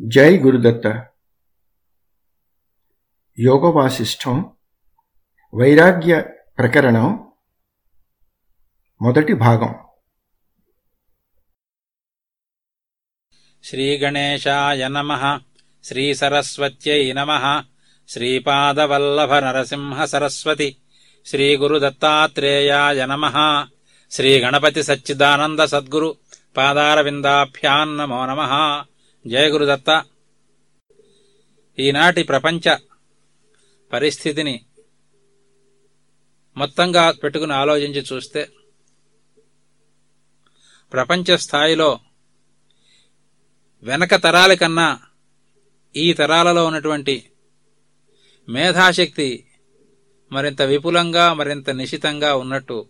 జై గురుదత్త. యోగవాసిష్టం వైరాగ్య ప్రకరణం మొదటి భాగం. శ్రీగణేశాయ నమ. శ్రీసరస్వత్యై నమ. శ్రీపాదవల్లభ నరసింహ సరస్వతి శ్రీగురుదత్తాత్రేయాయ నమ. శ్రీగణపతి సచ్చిదానంద సద్గురు. పాదారవిందాభ్యాన్నమో నమ. జయగురుదత్త ఈనాటి ప్రపంచ పరిస్థితిని మొత్తంగా పెట్టుకుని ఆలోచించి చూస్తే ప్రపంచ స్థాయిలో వెనక తరాల కన్నా ఈ తరాలలో ఉన్నటువంటి మేధాశక్తి మరింత విపులంగా మరింత నిశితంగా ఉన్నట్టు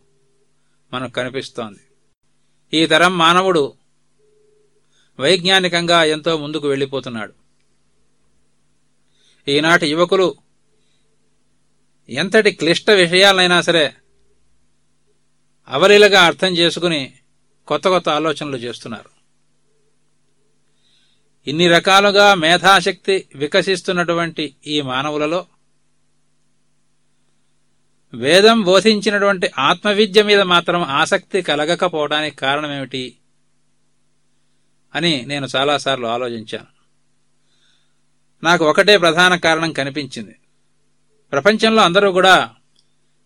మనకు కనిపిస్తోంది. ఈ తరం మానవుడు వైజ్ఞానికంగా ఎంతో ముందుకు వెళ్ళిపోతున్నాడు. ఈనాటి యువకులు ఎంతటి క్లిష్ట విషయాలైనా సరే అవలీలగా అర్థం చేసుకుని కొత్త కొత్త ఆలోచనలు చేస్తున్నారు. ఇన్ని రకాలుగా మేధాశక్తి వికసిస్తున్నటువంటి ఈ మానవులలో వేదం బోధించినటువంటి ఆత్మవిద్య మీద మాత్రం ఆసక్తి కలగకపోవడానికి కారణమేమిటి? అని నేను చాలాసార్లు ఆలోచించాను. నాకు ఒకటే ప్రధాన కారణం కనిపించింది. ప్రపంచంలో అందరూ కూడా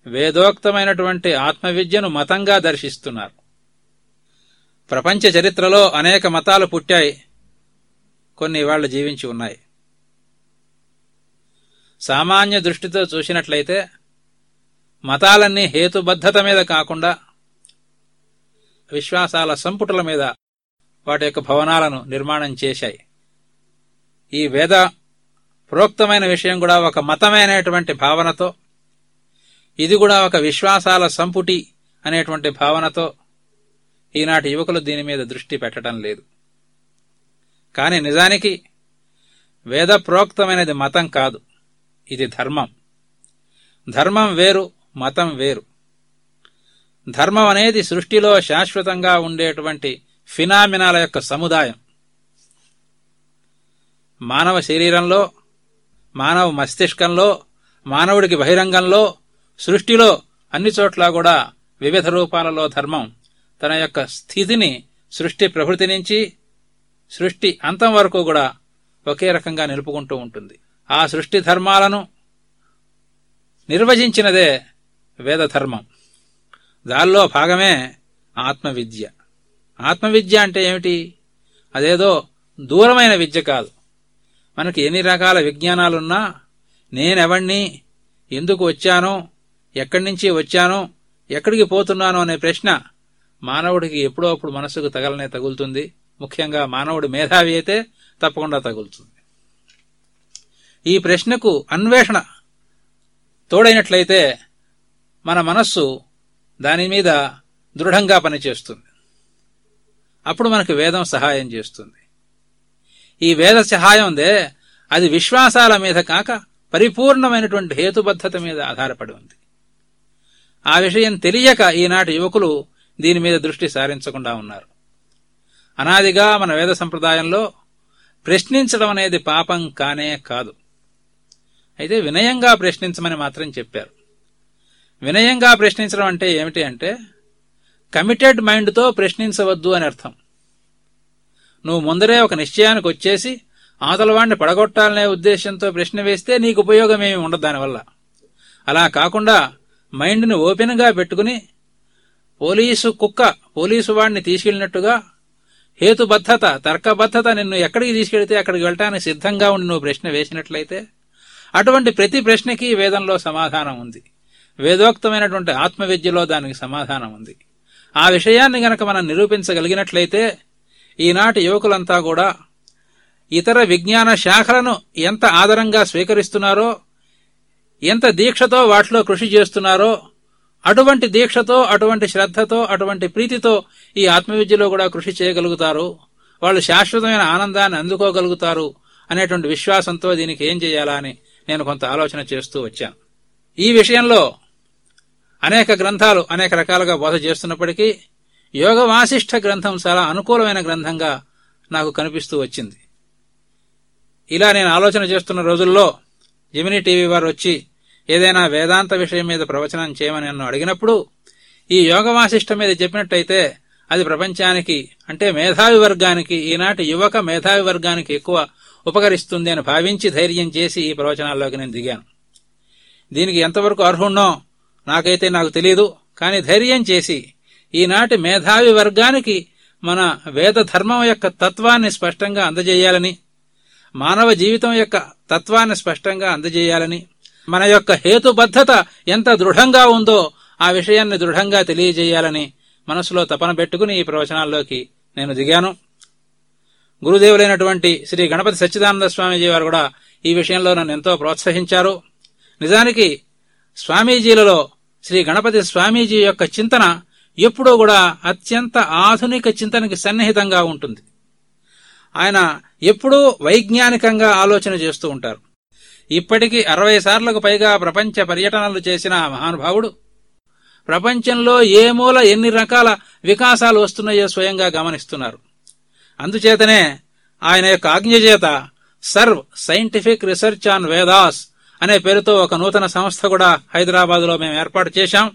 వేదోక్తమైనటువంటి ఆత్మవిద్యను మతంగా దర్శిస్తున్నారు. ప్రపంచ చరిత్రలో అనేక మతాలు పుట్టాయి. కొన్ని వాళ్ళు జీవించి ఉన్నాయి. సామాన్య దృష్టితో చూసినట్లయితే మతాలన్నీ హేతుబద్ధత మీద కాకుండా విశ్వాసాల సంపుటుల మీద వాటి యొక్క భవనాలను నిర్మాణం చేశాయి. ఈ వేద ప్రోక్తమైన విషయం కూడా ఒక మతమైనటువంటి అనేటువంటి భావనతో ఇది కూడా ఒక విశ్వాసాల సంపుటి అనేటువంటి భావనతో ఈనాటి యువకులు దీని మీద దృష్టి పెట్టడం లేదు. కాని నిజానికి వేద ప్రోక్తమైనది మతం కాదు ఇది ధర్మం. ధర్మం వేరు మతం వేరు. ధర్మం అనేది సృష్టిలో శాశ్వతంగా ఉండేటువంటి ఫినామినాల యొక్క సముదాయం. మానవ శరీరంలో మానవ మస్తిష్కంలో మానవుడికి బహిరంగంలో సృష్టిలో అన్ని చోట్ల కూడా వివిధ రూపాలలో ధర్మం తన యొక్క స్థితిని సృష్టి ప్రకృతి నుంచి సృష్టి అంతం వరకు కూడా ఒకే రకంగా నిలుపుకుంటూ ఉంటుంది. ఆ సృష్టి ధర్మాలను నిర్వచించినదే వేదధర్మం. దానిలో భాగమే ఆత్మవిద్య. ఆత్మవిద్య అంటే ఏమిటి? అదేదో దూరమైన విద్య కాదు. మనకి ఎన్ని రకాల విజ్ఞానాలున్నా నేనెవణ్ణి ఎందుకు వచ్చానో ఎక్కడి నుంచి వచ్చానో ఎక్కడికి పోతున్నానో అనే ప్రశ్న మానవుడికి ఎప్పుడో అప్పుడు మనసుకు తగలనే తగులుతుంది. ముఖ్యంగా మానవుడు మేధావి అయితే తప్పకుండా తగులుతుంది. ఈ ప్రశ్నకు అన్వేషణ తోడైనట్లయితే మన మనస్సు దాని మీద దృఢంగా పనిచేస్తుంది. అప్పుడు మనకు వేదం సహాయం చేస్తుంది. ఈ వేద సహాయం ఉందే అది విశ్వాసాల మీద కాక పరిపూర్ణమైనటువంటి హేతుబద్ధత మీద ఆధారపడి ఉంది. ఆ విషయం తెలియక ఈనాటి యువకులు దీని మీద దృష్టి సారించకుండా ఉన్నారు. అనాదిగా మన వేద సంప్రదాయంలో ప్రశ్నించడం అనేది పాపం కానే కాదు. అయితే వినయంగా ప్రశ్నించమని మాత్రం చెప్పారు. వినయంగా ప్రశ్నించడం అంటే ఏమిటి అంటే కమిటెడ్ మైండ్తో ప్రశ్నించవద్దు అని అర్థం. నువ్వు ముందరే ఒక నిశ్చయానికి వచ్చేసి ఆతలవాణ్ణి పడగొట్టాలనే ఉద్దేశంతో ప్రశ్న వేస్తే నీకు ఉపయోగమేమి ఉండదు దానివల్ల. అలా కాకుండా మైండ్ని ఓపెన్గా పెట్టుకుని పోలీసు కుక్క పోలీసు వాడిని తీసుకెళ్ళినట్టుగా హేతుబద్ధత తర్కబద్ధత నిన్ను ఎక్కడికి తీసుకెళ్తే అక్కడికి వెళ్ళటానికి సిద్ధంగా ఉండి నువ్వు ప్రశ్న వేసినట్లయితే అటువంటి ప్రతి ప్రశ్నకి వేదంలో సమాధానం ఉంది. వేదోక్తమైనటువంటి ఆత్మవిద్యలో దానికి సమాధానం ఉంది. ఆ విషయాన్ని గనక మనం నిరూపించగలిగినట్లయితే ఈనాటి యువకులంతా కూడా ఇతర విజ్ఞాన శాఖలను ఎంత ఆదరంగా స్వీకరిస్తున్నారో ఎంత దీక్షతో వాటిలో కృషి చేస్తున్నారో అటువంటి దీక్షతో అటువంటి శ్రద్ధతో అటువంటి ప్రీతితో ఈ ఆత్మవిద్యలో కూడా కృషి చేయగలుగుతారు. వాళ్ళు శాశ్వతమైన ఆనందాన్ని అందుకోగలుగుతారు అనేటువంటి విశ్వాసంతో దీనికి ఏం చేయాలా అని నేను కొంత ఆలోచన చేస్తూ వచ్చాను. ఈ విషయంలో అనేక గ్రంథాలు అనేక రకాలుగా బోధ చేస్తున్నప్పటికీ యోగ వాసిష్ఠ గ్రంథం చాలా అనుకూలమైన గ్రంథంగా నాకు కనిపిస్తూ వచ్చింది. ఇలా నేను ఆలోచన చేస్తున్న రోజుల్లో జమినీ టీవీ వారు వచ్చి ఏదైనా వేదాంత విషయం మీద ప్రవచనం చేయమని నన్ను అడిగినప్పుడు ఈ యోగ వాసిష్ఠ మీద చెప్పినట్టయితే అది ప్రపంచానికి అంటే మేధావి వర్గానికి ఈనాటి యువక మేధావి వర్గానికి ఎక్కువ ఉపకరిస్తుంది అని భావించి ధైర్యం చేసి ఈ ప్రవచనాల్లోకి నేను దిగాను. దీనికి ఎంతవరకు అర్హుణ్ణో నాకైతే నాకు తెలియదు కానీ ధైర్యం చేసి ఈనాటి మేధావి వర్గానికి మన వేద ధర్మం యొక్క తత్వాన్ని స్పష్టంగా అందజేయాలని మానవ జీవితం యొక్క తత్వాన్ని స్పష్టంగా అందజేయాలని మన యొక్క హేతుబద్ధత ఎంత దృఢంగా ఉందో ఆ విషయాన్ని దృఢంగా తెలియజేయాలని మనసులో తపన పెట్టుకుని ఈ ప్రవచనాల్లోకి నేను దిగాను. గురుదేవులైనటువంటి శ్రీ గణపతి సచ్చిదానంద స్వామీజీ వారు కూడా ఈ విషయంలో నన్ను ఎంతో ప్రోత్సహించారు. నిజానికి స్వామీజీలలో శ్రీ గణపతి స్వామీజీ యొక్క చింతన ఎప్పుడూ కూడా అత్యంత ఆధునిక చింతనకి సన్నిహితంగా ఉంటుంది. ఆయన ఎప్పుడూ వైజ్ఞానికంగా ఆలోచన చేస్తూ ఉంటారు. ఇప్పటికీ అరవై సార్లకు పైగా ప్రపంచ పర్యటనలు చేసిన మహానుభావుడు ప్రపంచంలో ఏ మూల ఎన్ని రకాల వికాసాలు వస్తున్నాయో స్వయంగా గమనిస్తున్నారు. అందుచేతనే ఆయన యొక్క ఆజ్ఞ చేత serve scientific research on Vedas అనే పేరుతో ఒక నూతన సంస్థ కూడా హైదరాబాద్లో మేము ఏర్పాటు చేశాం.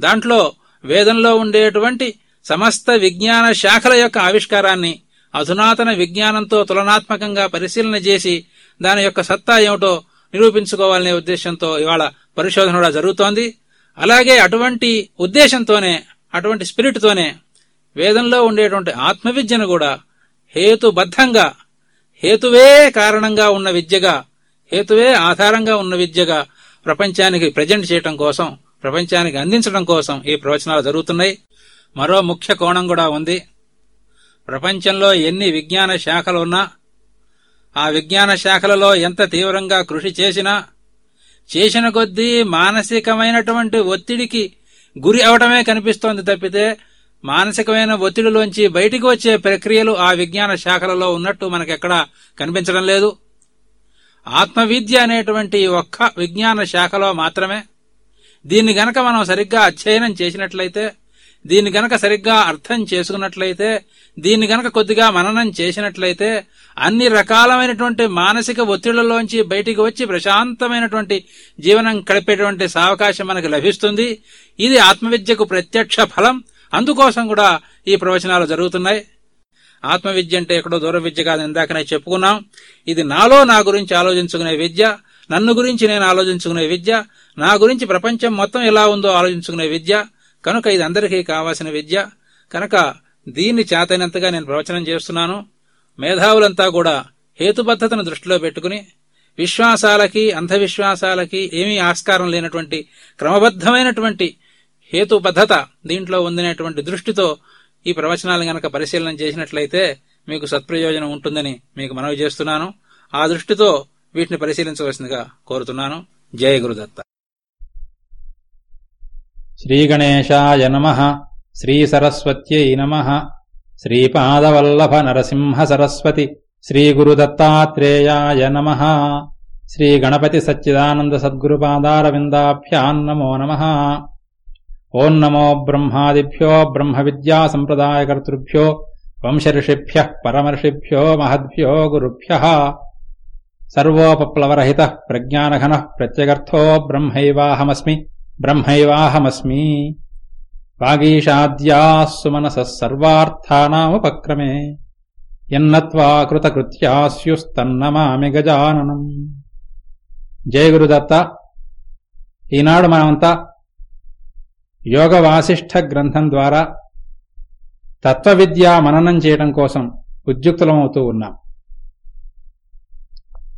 దాంట్లో వేదంలో ఉండేటువంటి సమస్త విజ్ఞాన శాఖల యొక్క ఆవిష్కారాన్ని అధునాతన విజ్ఞానంతో తులనాత్మకంగా పరిశీలన చేసి దాని యొక్క సత్తా ఏమిటో నిరూపించుకోవాలనే ఉద్దేశంతో ఇవాళ పరిశోధన కూడా జరుగుతోంది. అలాగే అటువంటి ఉద్దేశంతోనే అటువంటి స్పిరిట్తోనే వేదంలో ఉండేటువంటి ఆత్మవిద్యను కూడా హేతుబద్ధంగా హేతువే కారణంగా ఉన్న విద్యగా హేతువే ఆధారంగా ఉన్న విద్యగా ప్రపంచానికి ప్రజెంట్ చేయటం కోసం ప్రపంచానికి అందించడం కోసం ఈ ప్రవచనాలు జరుగుతున్నాయి. మరో ముఖ్య కోణం కూడా ఉంది. ప్రపంచంలో ఎన్ని విజ్ఞాన శాఖలు ఉన్నా ఆ విజ్ఞాన శాఖలలో ఎంత తీవ్రంగా కృషి చేసినా చేసిన కొద్దీ మానసికమైనటువంటి ఒత్తిడికి గురి అవటమే కనిపిస్తోంది తప్పితే మానసికమైన ఒత్తిడిలోంచి బయటికి వచ్చే ప్రక్రియలు ఆ విజ్ఞాన శాఖలలో ఉన్నట్టు మనకెక్కడా కనిపించడం లేదు. ఆత్మవిద్య అనేటువంటి ఒక్క విజ్ఞాన శాఖలో మాత్రమే. దీన్ని గనక మనం సరిగ్గా అధ్యయనం చేసినట్లయితే దీన్ని గనక సరిగ్గా అర్థం చేసుకున్నట్లయితే దీన్ని గనక కొద్దిగా మననం చేసినట్లయితే అన్ని రకాలమైనటువంటి మానసిక ఒత్తిళ్ళలోంచి బయటికి వచ్చి ప్రశాంతమైనటువంటి జీవనం గడిపేటువంటి సావకాశం మనకు లభిస్తుంది. ఇది ఆత్మవిద్యకు ప్రత్యక్ష ఫలం. అందుకోసం కూడా ఈ ప్రవచనాలు జరుగుతున్నాయి. ఆత్మవిద్య అంటే ఎక్కడో దూర విద్య కాదు ఇందాకనే చెప్పుకున్నాం. ఇది నాలో నా గురించి ఆలోచించుకునే విద్య నన్ను గురించి నేను ఆలోచించుకునే విద్య నా గురించి ప్రపంచం మొత్తం ఎలా ఉందో ఆలోచించుకునే విద్య కనుక ఇది అందరికీ కావాల్సిన విద్య. కనుక దీన్ని చేతైనంతగా నేను ప్రవచనం చేస్తున్నాను. మేధావులంతా కూడా హేతుబద్ధతను దృష్టిలో పెట్టుకుని విశ్వాసాలకి అంధవిశ్వాసాలకి ఏమీ ఆస్కారం లేనటువంటి క్రమబద్ధమైనటువంటి హేతుబద్ధత దీంట్లో ఉందనేటువంటి దృష్టితో ఈ ప్రవచనాలను గనక పరిశీలన చేసినట్లయితే మీకు సత్ప్రయోజనం ఉంటుందని మీకు మనవి చేస్తున్నాను. ఆ దృష్టితో వీటిని పరిశీలించవలసిందిగా కోరుతున్నాను. జయ గురుదత్త. శ్రీగణేశాయ నమ. శ్రీసరస్వత్యై నమ. శ్రీపాదవల్లభ నరసింహ సరస్వతి శ్రీగురుదత్తాత్రేయాయ నమ. శ్రీగణపతి సచ్చిదానంద సద్గురుపాదారవిందాభ్యాన్నమో నమ. ఓం నమో బ్రహ్మాదిభ్యో బ్రహ్మ విద్యా సంప్రదాయకర్తృభ్యో వంశర్షిభ్య పరమర్షిభ్యో మహద్భ్యో గురుభ్య సర్వోపప్లవరహిత ప్రజ్ఞానఘన ప్రత్యగర్థో బ్రహ్మైవాహమస్మి బ్రహ్మైవాహమస్మి వాగీషాద్యాస్సు మనసः సర్వార్థానాముపక్రమే ఎన్నత్వాకృతకృత్యాస్యుస్తన్నమామి గజాననం. జయ గురుదత్త. ఈనాడు మనమంతా యోగ వాసిష్ఠ గ్రంథం ద్వారా తత్వవిద్యా మననం చేయడం కోసం ఉద్యుక్తులమవుతూ ఉన్నాం.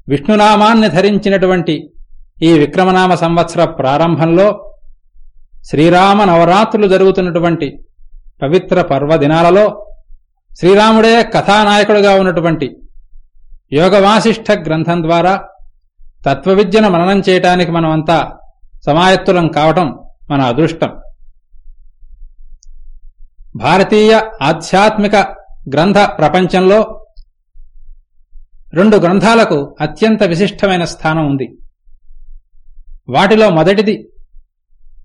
విష్ణునామాన్ని ధరించినటువంటి ఈ విక్రమనామ సంవత్సర ప్రారంభంలో శ్రీరామ నవరాత్రులు జరుగుతున్నటువంటి పవిత్ర పర్వదినాలలో శ్రీరాముడే కథానాయకుడుగా ఉన్నటువంటి యోగవాసిష్ఠ గ్రంథం ద్వారా తత్వవిద్యను మననం చేయటానికి మనమంతా సమాయత్తులం కావటం మన అదృష్టం. భారతీయ ఆధ్యాత్మిక గ్రంథ ప్రపంచంలో రెండు గ్రంథాలకు అత్యంత విశిష్టమైన స్థానం ఉంది. వాటిలో మొదటిది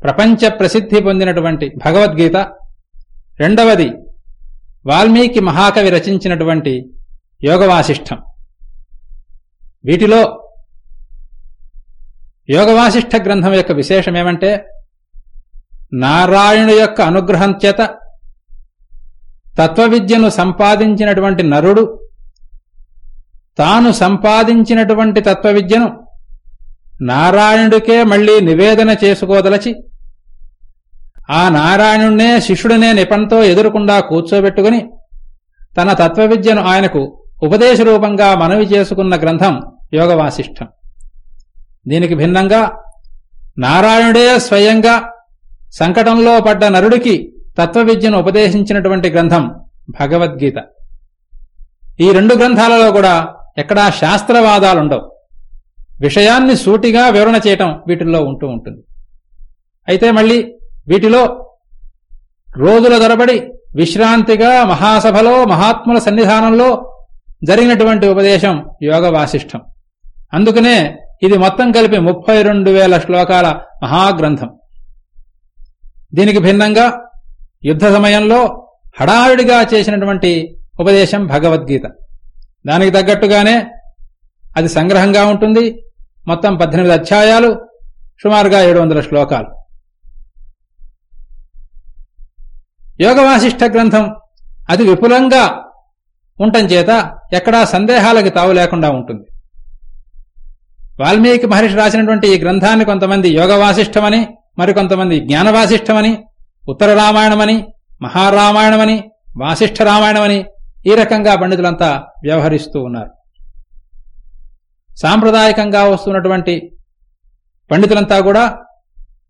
ప్రపంచ ప్రసిద్ధి పొందినటువంటి భగవద్గీత రెండవది వాల్మీకి మహాకవి రచించినటువంటి యోగవాసిష్టం. వీటిలో యోగవాసిష్ఠ గ్రంథం యొక్క విశేషమేమంటే నారాయణుడు యొక్క అనుగ్రహం చేత తత్వవిద్యను సంపాదించినటువంటి నరుడు తాను సంపాదించినటువంటి తత్వవిద్యను నారాయణుడికే మళ్ళీ నివేదన చేసుకోదలచి ఆ నారాయణుణ్ణే శిష్యుడనే నిపంతో ఎదురుకుండా కూర్చోబెట్టుకుని తన తత్వవిద్యను ఆయనకు ఉపదేశ రూపంగా మనవి చేసుకున్న గ్రంథం యోగవాసిష్టం. దీనికి భిన్నంగా నారాయణుడే స్వయంగా సంకటంలో పడ్డ నరుడికి తత్వవిద్యను ఉపదేశించినటువంటి గ్రంథం భగవద్గీత. ఈ రెండు గ్రంథాలలో కూడా ఎక్కడా శాస్త్రవాదాలుండవు. విషయాన్ని సూటిగా వివరణ చేయటం వీటిల్లో ఉంటూ ఉంటుంది. అయితే మళ్ళీ వీటిలో రోజుల తరబడి విశ్రాంతిగా మహాసభలో మహాత్ముల సన్నిధానంలో జరిగినటువంటి ఉపదేశం యోగ వాసిష్టం అందుకనే ఇది మొత్తం కలిపి ముప్పై రెండు వేల శ్లోకాల మహాగ్రంథం. దీనికి భిన్నంగా యుద్ధ సమయంలో హడావిడిగా చేసినటువంటి ఉపదేశం భగవద్గీత. దానికి తగ్గట్టుగానే అది సంగ్రహంగా ఉంటుంది. మొత్తం పద్దెనిమిది అధ్యాయాలు సుమారుగా ఏడు వందల శ్లోకాలు. యోగవాసిష్ఠ గ్రంథం అది విపులంగా ఉండటం చేత ఎక్కడా సందేహాలకు తావు లేకుండా ఉంటుంది. వాల్మీకి మహర్షి రాసినటువంటి ఈ గ్రంథాన్ని కొంతమంది యోగవాసిష్టమని మరికొంతమంది జ్ఞానవాసిష్టమని ఉత్తర రామాయణమని మహారామాయణమని వాసిష్ఠ రామాయణమని ఈ రకంగా పండితులంతా వ్యవహరిస్తూ ఉన్నారు. సాంప్రదాయకంగా వస్తున్నటువంటి పండితులంతా కూడా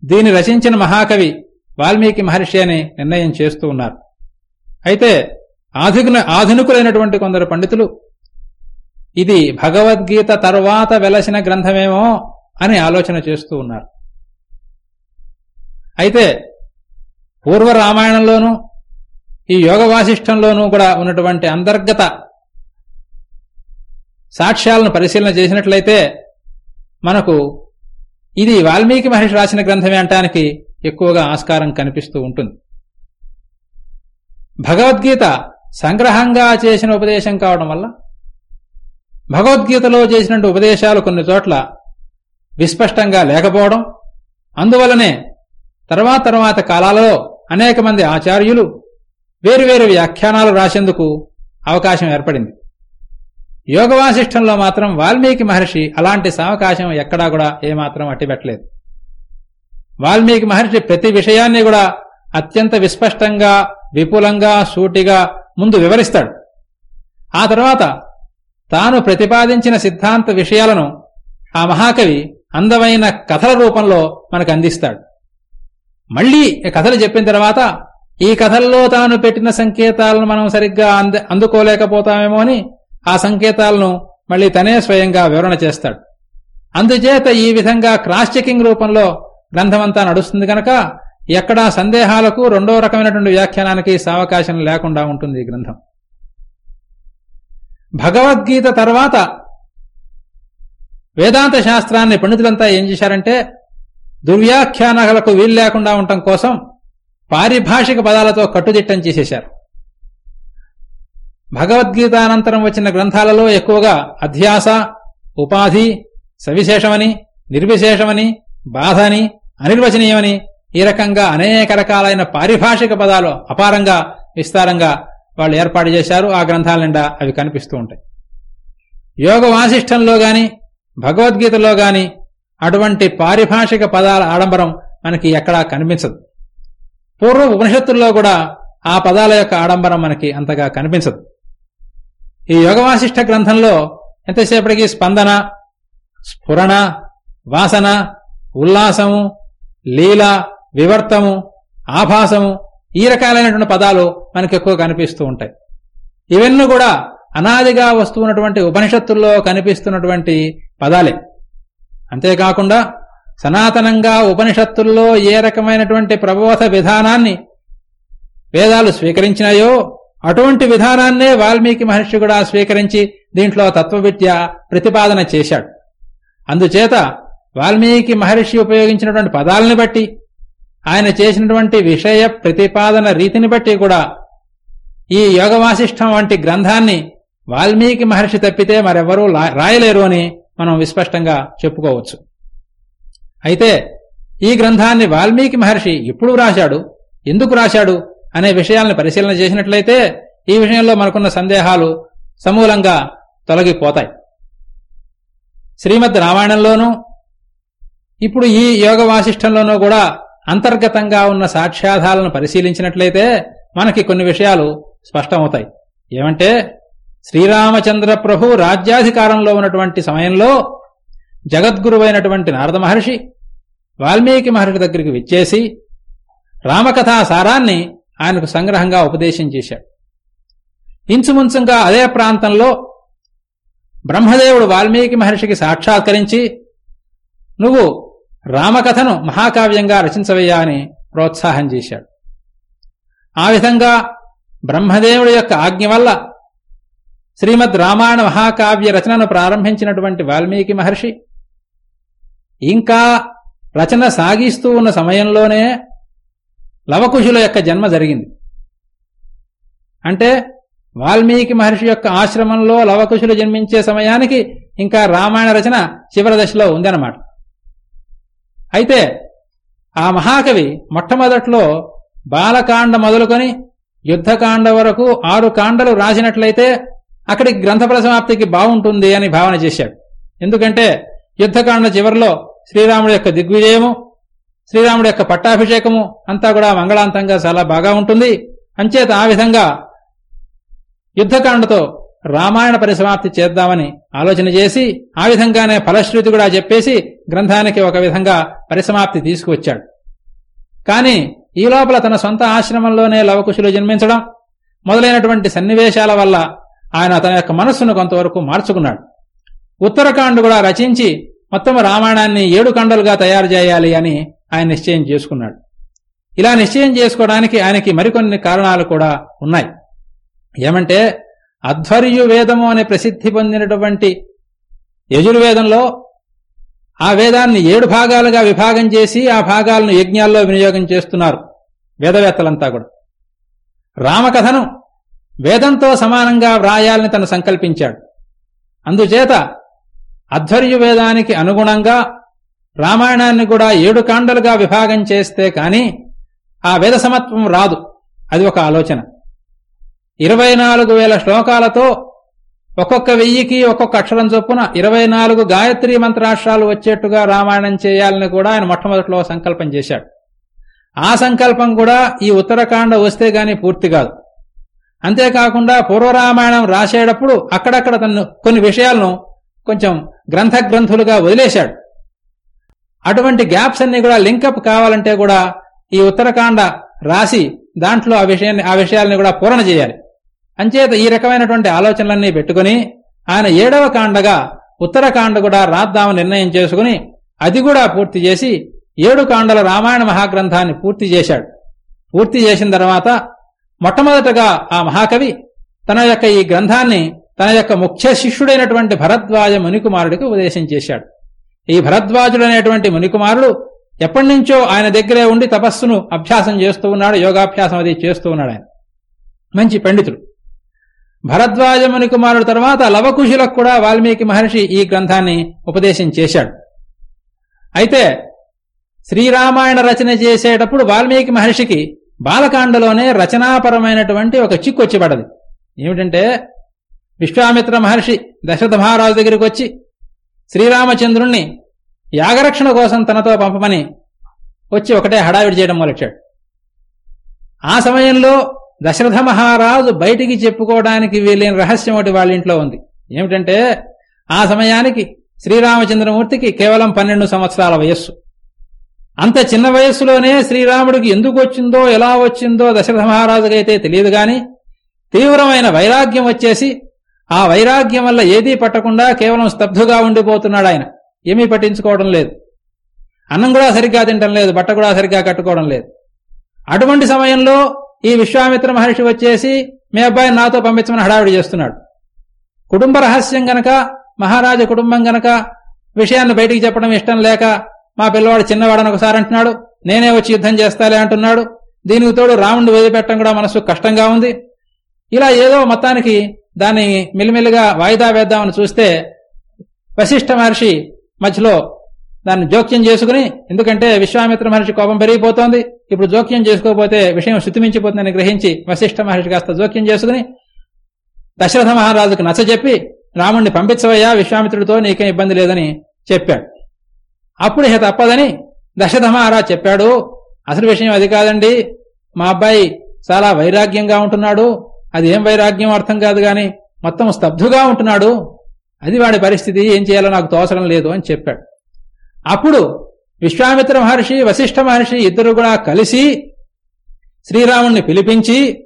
దీని రచించిన మహాకవి వాల్మీకి మహర్షి అని నిర్ణయం చేస్తూ ఉన్నారు. అయితే ఆధున ఆధునికులైనటువంటి కొందరు పండితులు ఇది భగవద్గీత తర్వాత వెలసిన గ్రంథమేమో అని ఆలోచన చేస్తూ ఉన్నారు. అయితే పూర్వ రామాయణంలోనూ ఈ యోగ వాసిష్టంలోనూ కూడా ఉన్నటువంటి అంతర్గత సాక్ష్యాలను పరిశీలన చేసినట్లయితే మనకు ఇది వాల్మీకి మహర్షి రాసిన గ్రంథమే అంటానికి ఎక్కువగా ఆస్కారం కనిపిస్తూ ఉంటుంది. భగవద్గీత సంగ్రహంగా చేసిన ఉపదేశం కావడం వల్ల భగవద్గీతలో చేసినటువంటి ఉపదేశాలు కొన్ని చోట్ల విస్పష్టంగా లేకపోవడం అందువలనే తర్వాత తర్వాత కాలాలలో అనేక మంది ఆచార్యులు వేరువేరు వ్యాఖ్యానాలు రాసేందుకు అవకాశం ఏర్పడింది. యోగవాసిష్టంలో మాత్రం వాల్మీకి మహర్షి అలాంటి సావకాశం ఎక్కడా కూడా ఏమాత్రం అట్టిపెట్టలేదు. వాల్మీకి మహర్షి ప్రతి విషయాన్ని కూడా అత్యంత విస్పష్టంగా విపులంగా సూటిగా ముందు వివరిస్తాడు. ఆ తర్వాత తాను ప్రతిపాదించిన సిద్ధాంత విషయాలను ఆ మహాకవి అందమైన కథల రూపంలో మనకు అందిస్తాడు. మళ్ళీ కథలు చెప్పిన తర్వాత ఈ కథల్లో తాను పెట్టిన సంకేతాలను మనం సరిగ్గా అందుకోలేకపోతామేమో అని ఆ సంకేతాలను మళ్ళీ తనే స్వయంగా వివరణ చేస్తాడు. అందుచేత ఈ విధంగా క్రాస్ చెకింగ్ రూపంలో గ్రంథమంతా నడుస్తుంది గనక ఎక్కడా సందేహాలకు రెండో రకమైనటువంటి వ్యాఖ్యానానికి సావకాశం లేకుండా ఉంటుంది ఈ గ్రంథం. భగవద్గీత తర్వాత వేదాంత శాస్త్రాన్ని పండితులంతా ఏం చేశారంటే దుర్వ్యాఖ్యానాలకు వీలు లేకుండా ఉండటం కోసం పారిభాషిక పదాలతో కట్టుదిట్టం చేసేశారు. భగవద్గీత అనంతరం వచ్చిన గ్రంథాలలో ఎక్కువగా అధ్యాస ఉపాధి సవిశేషమని నిర్విశేషమని బాధని అనిర్వచనీయమని ఈ రకంగా అనేక రకాలైన పారిభాషిక పదాలు అపారంగా విస్తారంగా వాళ్ళు ఏర్పాటు చేశారు. ఆ గ్రంథాల నిండా అవి కనిపిస్తూ ఉంటాయి. యోగ వాసిష్టంలో గాని భగవద్గీతలో గాని అటువంటి పారిభాషిక పదాల ఆడంబరం మనకి ఎక్కడా కనిపించదు. పూర్వ ఉపనిషత్తుల్లో కూడా ఆ పదాల యొక్క ఆడంబరం మనకి అంతగా కనిపించదు. ఈ యోగవాసిష్ట గ్రంథంలో ఎంతసేపటికి స్పందన స్ఫురణ వాసన ఉల్లాసము లీల వివర్తము ఆభాసము ఈ రకాలైనటువంటి పదాలు మనకు ఎక్కువ కనిపిస్తూ ఉంటాయి. ఇవన్నీ కూడా అనాదిగా వస్తున్నటువంటి ఉపనిషత్తుల్లో కనిపిస్తున్నటువంటి పదాలే. అంతేకాకుండా సనాతనంగా ఉపనిషత్తుల్లో ఏ రకమైనటువంటి ప్రబోధ విధానాన్ని వేదాలు స్వీకరించినాయో అటువంటి విధానాన్నే వాల్మీకి మహర్షి కూడా స్వీకరించి దీంట్లో తత్వవిద్య ప్రతిపాదన చేశాడు. అందుచేత వాల్మీకి మహర్షి ఉపయోగించినటువంటి పదాలని బట్టి ఆయన చేసినటువంటి విషయ ప్రతిపాదన రీతిని బట్టి కూడా ఈ యోగవాసిష్టం వంటి గ్రంథాన్ని వాల్మీకి మహర్షి తప్పితే మరెవరూ రాయలేరు అని మనం విస్పష్టంగా చెప్పుకోవచ్చు. అయితే ఈ గ్రంథాన్ని వాల్మీకి మహర్షి ఎప్పుడు రాశాడు ఎందుకు రాశాడు అనే విషయాలను పరిశీలన చేసినట్లయితే ఈ విషయంలో మనకున్న సందేహాలు సమూలంగా తొలగిపోతాయి. శ్రీమద్ రామాయణంలోనూ ఇప్పుడు ఈ యోగ వాసిష్టంలోనూ కూడా అంతర్గతంగా ఉన్న సాక్ష్యాధాలను పరిశీలించినట్లయితే మనకి కొన్ని విషయాలు స్పష్టమవుతాయి. ఏమంటే శ్రీరామచంద్ర ప్రభు రాజ్యాధికారంలో ఉన్నటువంటి సమయంలో జగద్గురువైనటువంటి నారద మహర్షి వాల్మీకి మహర్షి దగ్గరికి విచ్చేసి రామకథా సారాన్ని ఆయనకు సంగ్రహంగా ఉపదేశం చేశాడు. ఇంచుమించుగా అదే ప్రాంతంలో బ్రహ్మదేవుడు వాల్మీకి మహర్షికి సాక్షాత్కరించి నువ్వు రామకథను మహాకావ్యంగా రచించవయ్యా అని ప్రోత్సాహం చేశాడు. ఆ విధంగా బ్రహ్మదేవుడి యొక్క ఆజ్ఞ వల్ల శ్రీమద్ రామాయణ మహాకావ్య రచనను ప్రారంభించినటువంటి వాల్మీకి మహర్షి ఇంకా రచన సాగిస్తూ ఉన్న సమయంలోనే లవకుశుల యొక్క జన్మ జరిగింది. అంటే వాల్మీకి మహర్షి యొక్క ఆశ్రమంలో లవకుశులు జన్మించే సమయానికి ఇంకా రామాయణ రచన చివరి దశలో ఉందన్నమాట. అయితే ఆ మహాకవి మొట్టమొదట్లో బాలకాండ మొదలుకొని యుద్ధకాండ వరకు ఆరు కాండలు రాసినట్లయితే అక్కడికి గ్రంథ ప్రసమాప్తికి బాగుంటుంది అని భావన చేశాడు. ఎందుకంటే యుద్ధకాండ చివరిలో శ్రీరాముడి యొక్క దిగ్విజయము శ్రీరాముడి యొక్క పట్టాభిషేకము అంతా కూడా మంగళాంతంగా చాలా బాగా ఉంటుంది. అంచేత ఆ విధంగా యుద్ధకాండతో రామాయణ పరిసమాప్తి చేద్దామని ఆలోచన చేసి ఆ విధంగానే ఫలశ్రుతి కూడా చెప్పేసి గ్రంథానికి ఒక విధంగా పరిసమాప్తి తీసుకువచ్చాడు. కాని ఈ లోపల తన సొంత ఆశ్రమంలోనే లవకుశులు జన్మించడం మొదలైనటువంటి సన్నివేశాల వల్ల ఆయన తన యొక్క మనస్సును కొంతవరకు మార్చుకున్నాడు. ఉత్తరకాండ కూడా రచించి మొత్తం రామాయణాన్ని ఏడు కండలుగా తయారు చేయాలి అని ఆయన నిశ్చయం చేసుకున్నాడు. ఇలా నిశ్చయం చేసుకోవడానికి ఆయనకి మరికొన్ని కారణాలు కూడా ఉన్నాయి. ఏమంటే అధ్వర్యు వేదము అనే ప్రసిద్ధి పొందినటువంటి యజుర్వేదంలో ఆ వేదాన్ని ఏడు భాగాలుగా విభాగం చేసి ఆ భాగాలను యజ్ఞాల్లో వినియోగం చేస్తున్నారు వేదవేత్తలంతా కూడా. రామకథను వేదంతో సమానంగా వ్రాయాలని తను సంకల్పించాడు. అందుచేత అధ్వర్యు వేదానికి అనుగుణంగా రామాయణాన్ని కూడా ఏడు కాండలుగా విభాగం చేస్తే కాని ఆ వేద సమత్వం రాదు. అది ఒక ఆలోచన. ఇరవై నాలుగు వేల శ్లోకాలతో ఒక్కొక్క వెయ్యికి ఒక్కొక్క అక్షరం చొప్పున ఇరవై నాలుగు గాయత్రి మంత్రాక్షరాలు వచ్చేట్టుగా రామాయణం చేయాలని కూడా ఆయన మొట్టమొదటిలో సంకల్పం చేశాడు. ఆ సంకల్పం కూడా ఈ ఉత్తరకాండ వస్తే గాని పూర్తి కాదు. అంతేకాకుండా పూర్వరామాయణం రాసేటప్పుడు అక్కడక్కడ తను కొన్ని విషయాలను కొంచెం గ్రంథ గ్రంథులుగా వదిలేశాడు. అటువంటి గ్యాప్స్ అన్ని కూడా లింకప్ కావాలంటే కూడా ఈ ఉత్తరకాండ రాసి దాంట్లో ఆ విషయాన్ని ఆ విషయాల్ని కూడా పూరణ చేయాలి. అంచేత ఈ రకమైనటువంటి ఆలోచనలన్నీ పెట్టుకుని ఆయన ఏడవ కాండగా ఉత్తరకాండ కూడా రాద్దామని నిర్ణయం చేసుకుని అది కూడా పూర్తి చేసి ఏడు కాండల రామాయణ మహాగ్రంథాన్ని పూర్తి చేశాడు. పూర్తి చేసిన తర్వాత మొట్టమొదటగా ఆ మహాకవి తన యొక్క ఈ గ్రంథాన్ని తన యొక్క ముఖ్య శిష్యుడైనటువంటి భరద్వాజ మునికుమారుడికి ఉపదేశం చేశాడు. ఈ భరద్వాజుడు అనేటువంటి మునికుమారుడు ఎప్పటి నుంచో ఆయన దగ్గరే ఉండి తపస్సును అభ్యాసం చేస్తూ ఉన్నాడు యోగాభ్యాసం అది చేస్తూ ఉన్నాడు ఆయన. మంచి పండితుడు. భరద్వాజ మునికుమారుడు తర్వాత లవకుశులకు కూడా వాల్మీకి మహర్షి ఈ గ్రంథాన్ని ఉపదేశం చేశాడు. అయితే శ్రీరామాయణ రచన చేసేటప్పుడు వాల్మీకి మహర్షికి బాలకాండలోనే రచనాపరమైనటువంటి ఒక చిక్కు వచ్చి పడది. ఏమిటంటే విశ్వామిత్ర మహర్షి దశరథ మహారాజు దగ్గరికి వచ్చి శ్రీరామచంద్రుణ్ణి యాగరక్షణ కోసం తనతో పంపమని వచ్చి ఒకటే హడావిడి చేయడం మొదలెట్టాడు ఆ సమయంలో దశరథ మహారాజు బయటికి చెప్పుకోవడానికి వీలైన రహస్యం ఒకటి వాళ్ళ ఇంట్లో ఉంది. ఏమిటంటే ఆ సమయానికి శ్రీరామచంద్రమూర్తికి కేవలం పన్నెండు సంవత్సరాల వయస్సు. అంత చిన్న వయస్సులోనే శ్రీరాముడికి ఎందుకు వచ్చిందో ఎలా వచ్చిందో దశరథ మహారాజుకైతే తెలియదు గాని తీవ్రమైన వైరాగ్యం వచ్చేసి ఆ వైరాగ్యం వల్ల ఏదీ పట్టకుండా కేవలం స్తబ్దుగా ఉండిపోతున్నాడు ఆయన. ఏమీ పట్టించుకోవడం లేదు. అన్నం కూడా సరిగ్గా తింటం లేదు బట్ట కూడా సరిగ్గా కట్టుకోవడం లేదు. అటువంటి సమయంలో ఈ విశ్వామిత్ర మహర్షి వచ్చేసి మీ అబ్బాయిని నాతో పంపించమని హడావిడి చేస్తున్నాడు. కుటుంబ రహస్యం గనక మహారాజ కుటుంబం గనక విషయాన్ని బయటికి చెప్పడం ఇష్టం లేక మా పిల్లవాడు చిన్నవాడని ఒకసారి అంటున్నాడు నేనే వచ్చి యుద్ధం చేస్తాలే అంటున్నాడు. దీనికి తోడు రాముడు వదిలిపెట్టడం కూడా మనసు కష్టంగా ఉంది. ఇలా ఏదో మొత్తానికి దాన్ని మెల్లిమెల్లిగా వాయిదా వేద్దామని చూస్తే వశిష్ఠ మహర్షి మధ్యలో దాన్ని జోక్యం చేసుకుని ఎందుకంటే విశ్వామిత్ర మహర్షి కోపం పెరిగిపోతోంది. ఇప్పుడు జోక్యం చేసుకోకపోతే విషయం శుతిమించిపోతుందని గ్రహించి వశిష్ఠ మహర్షి కాస్త జోక్యం చేసుకుని దశరథ మహారాజుకు నచ్చజెప్పి రాముణ్ణి పంపించవయ్యా విశ్వామిత్రుడితో నీకేం ఇబ్బంది లేదని చెప్పాడు. అప్పుడు ఇక తప్పదని దశరథ మహారాజ్ చెప్పాడు. అసలు విషయం అది కాదండి. మా అబ్బాయి చాలా వైరాగ్యంగా ఉంటున్నాడు. అది ఏం వైరాగ్యం అర్థం కాదు గాని మొత్తం స్తబ్దుగా ఉంటున్నాడు. అది వాడి పరిస్థితి ఏం చేయాలో నాకు తోచడం లేదు అని చెప్పాడు. అప్పుడు విశ్వామిత్ర మహర్షి వశిష్ఠ మహర్షి ఇద్దరు కూడా కలిసి శ్రీరాముణ్ణి పిలిపించి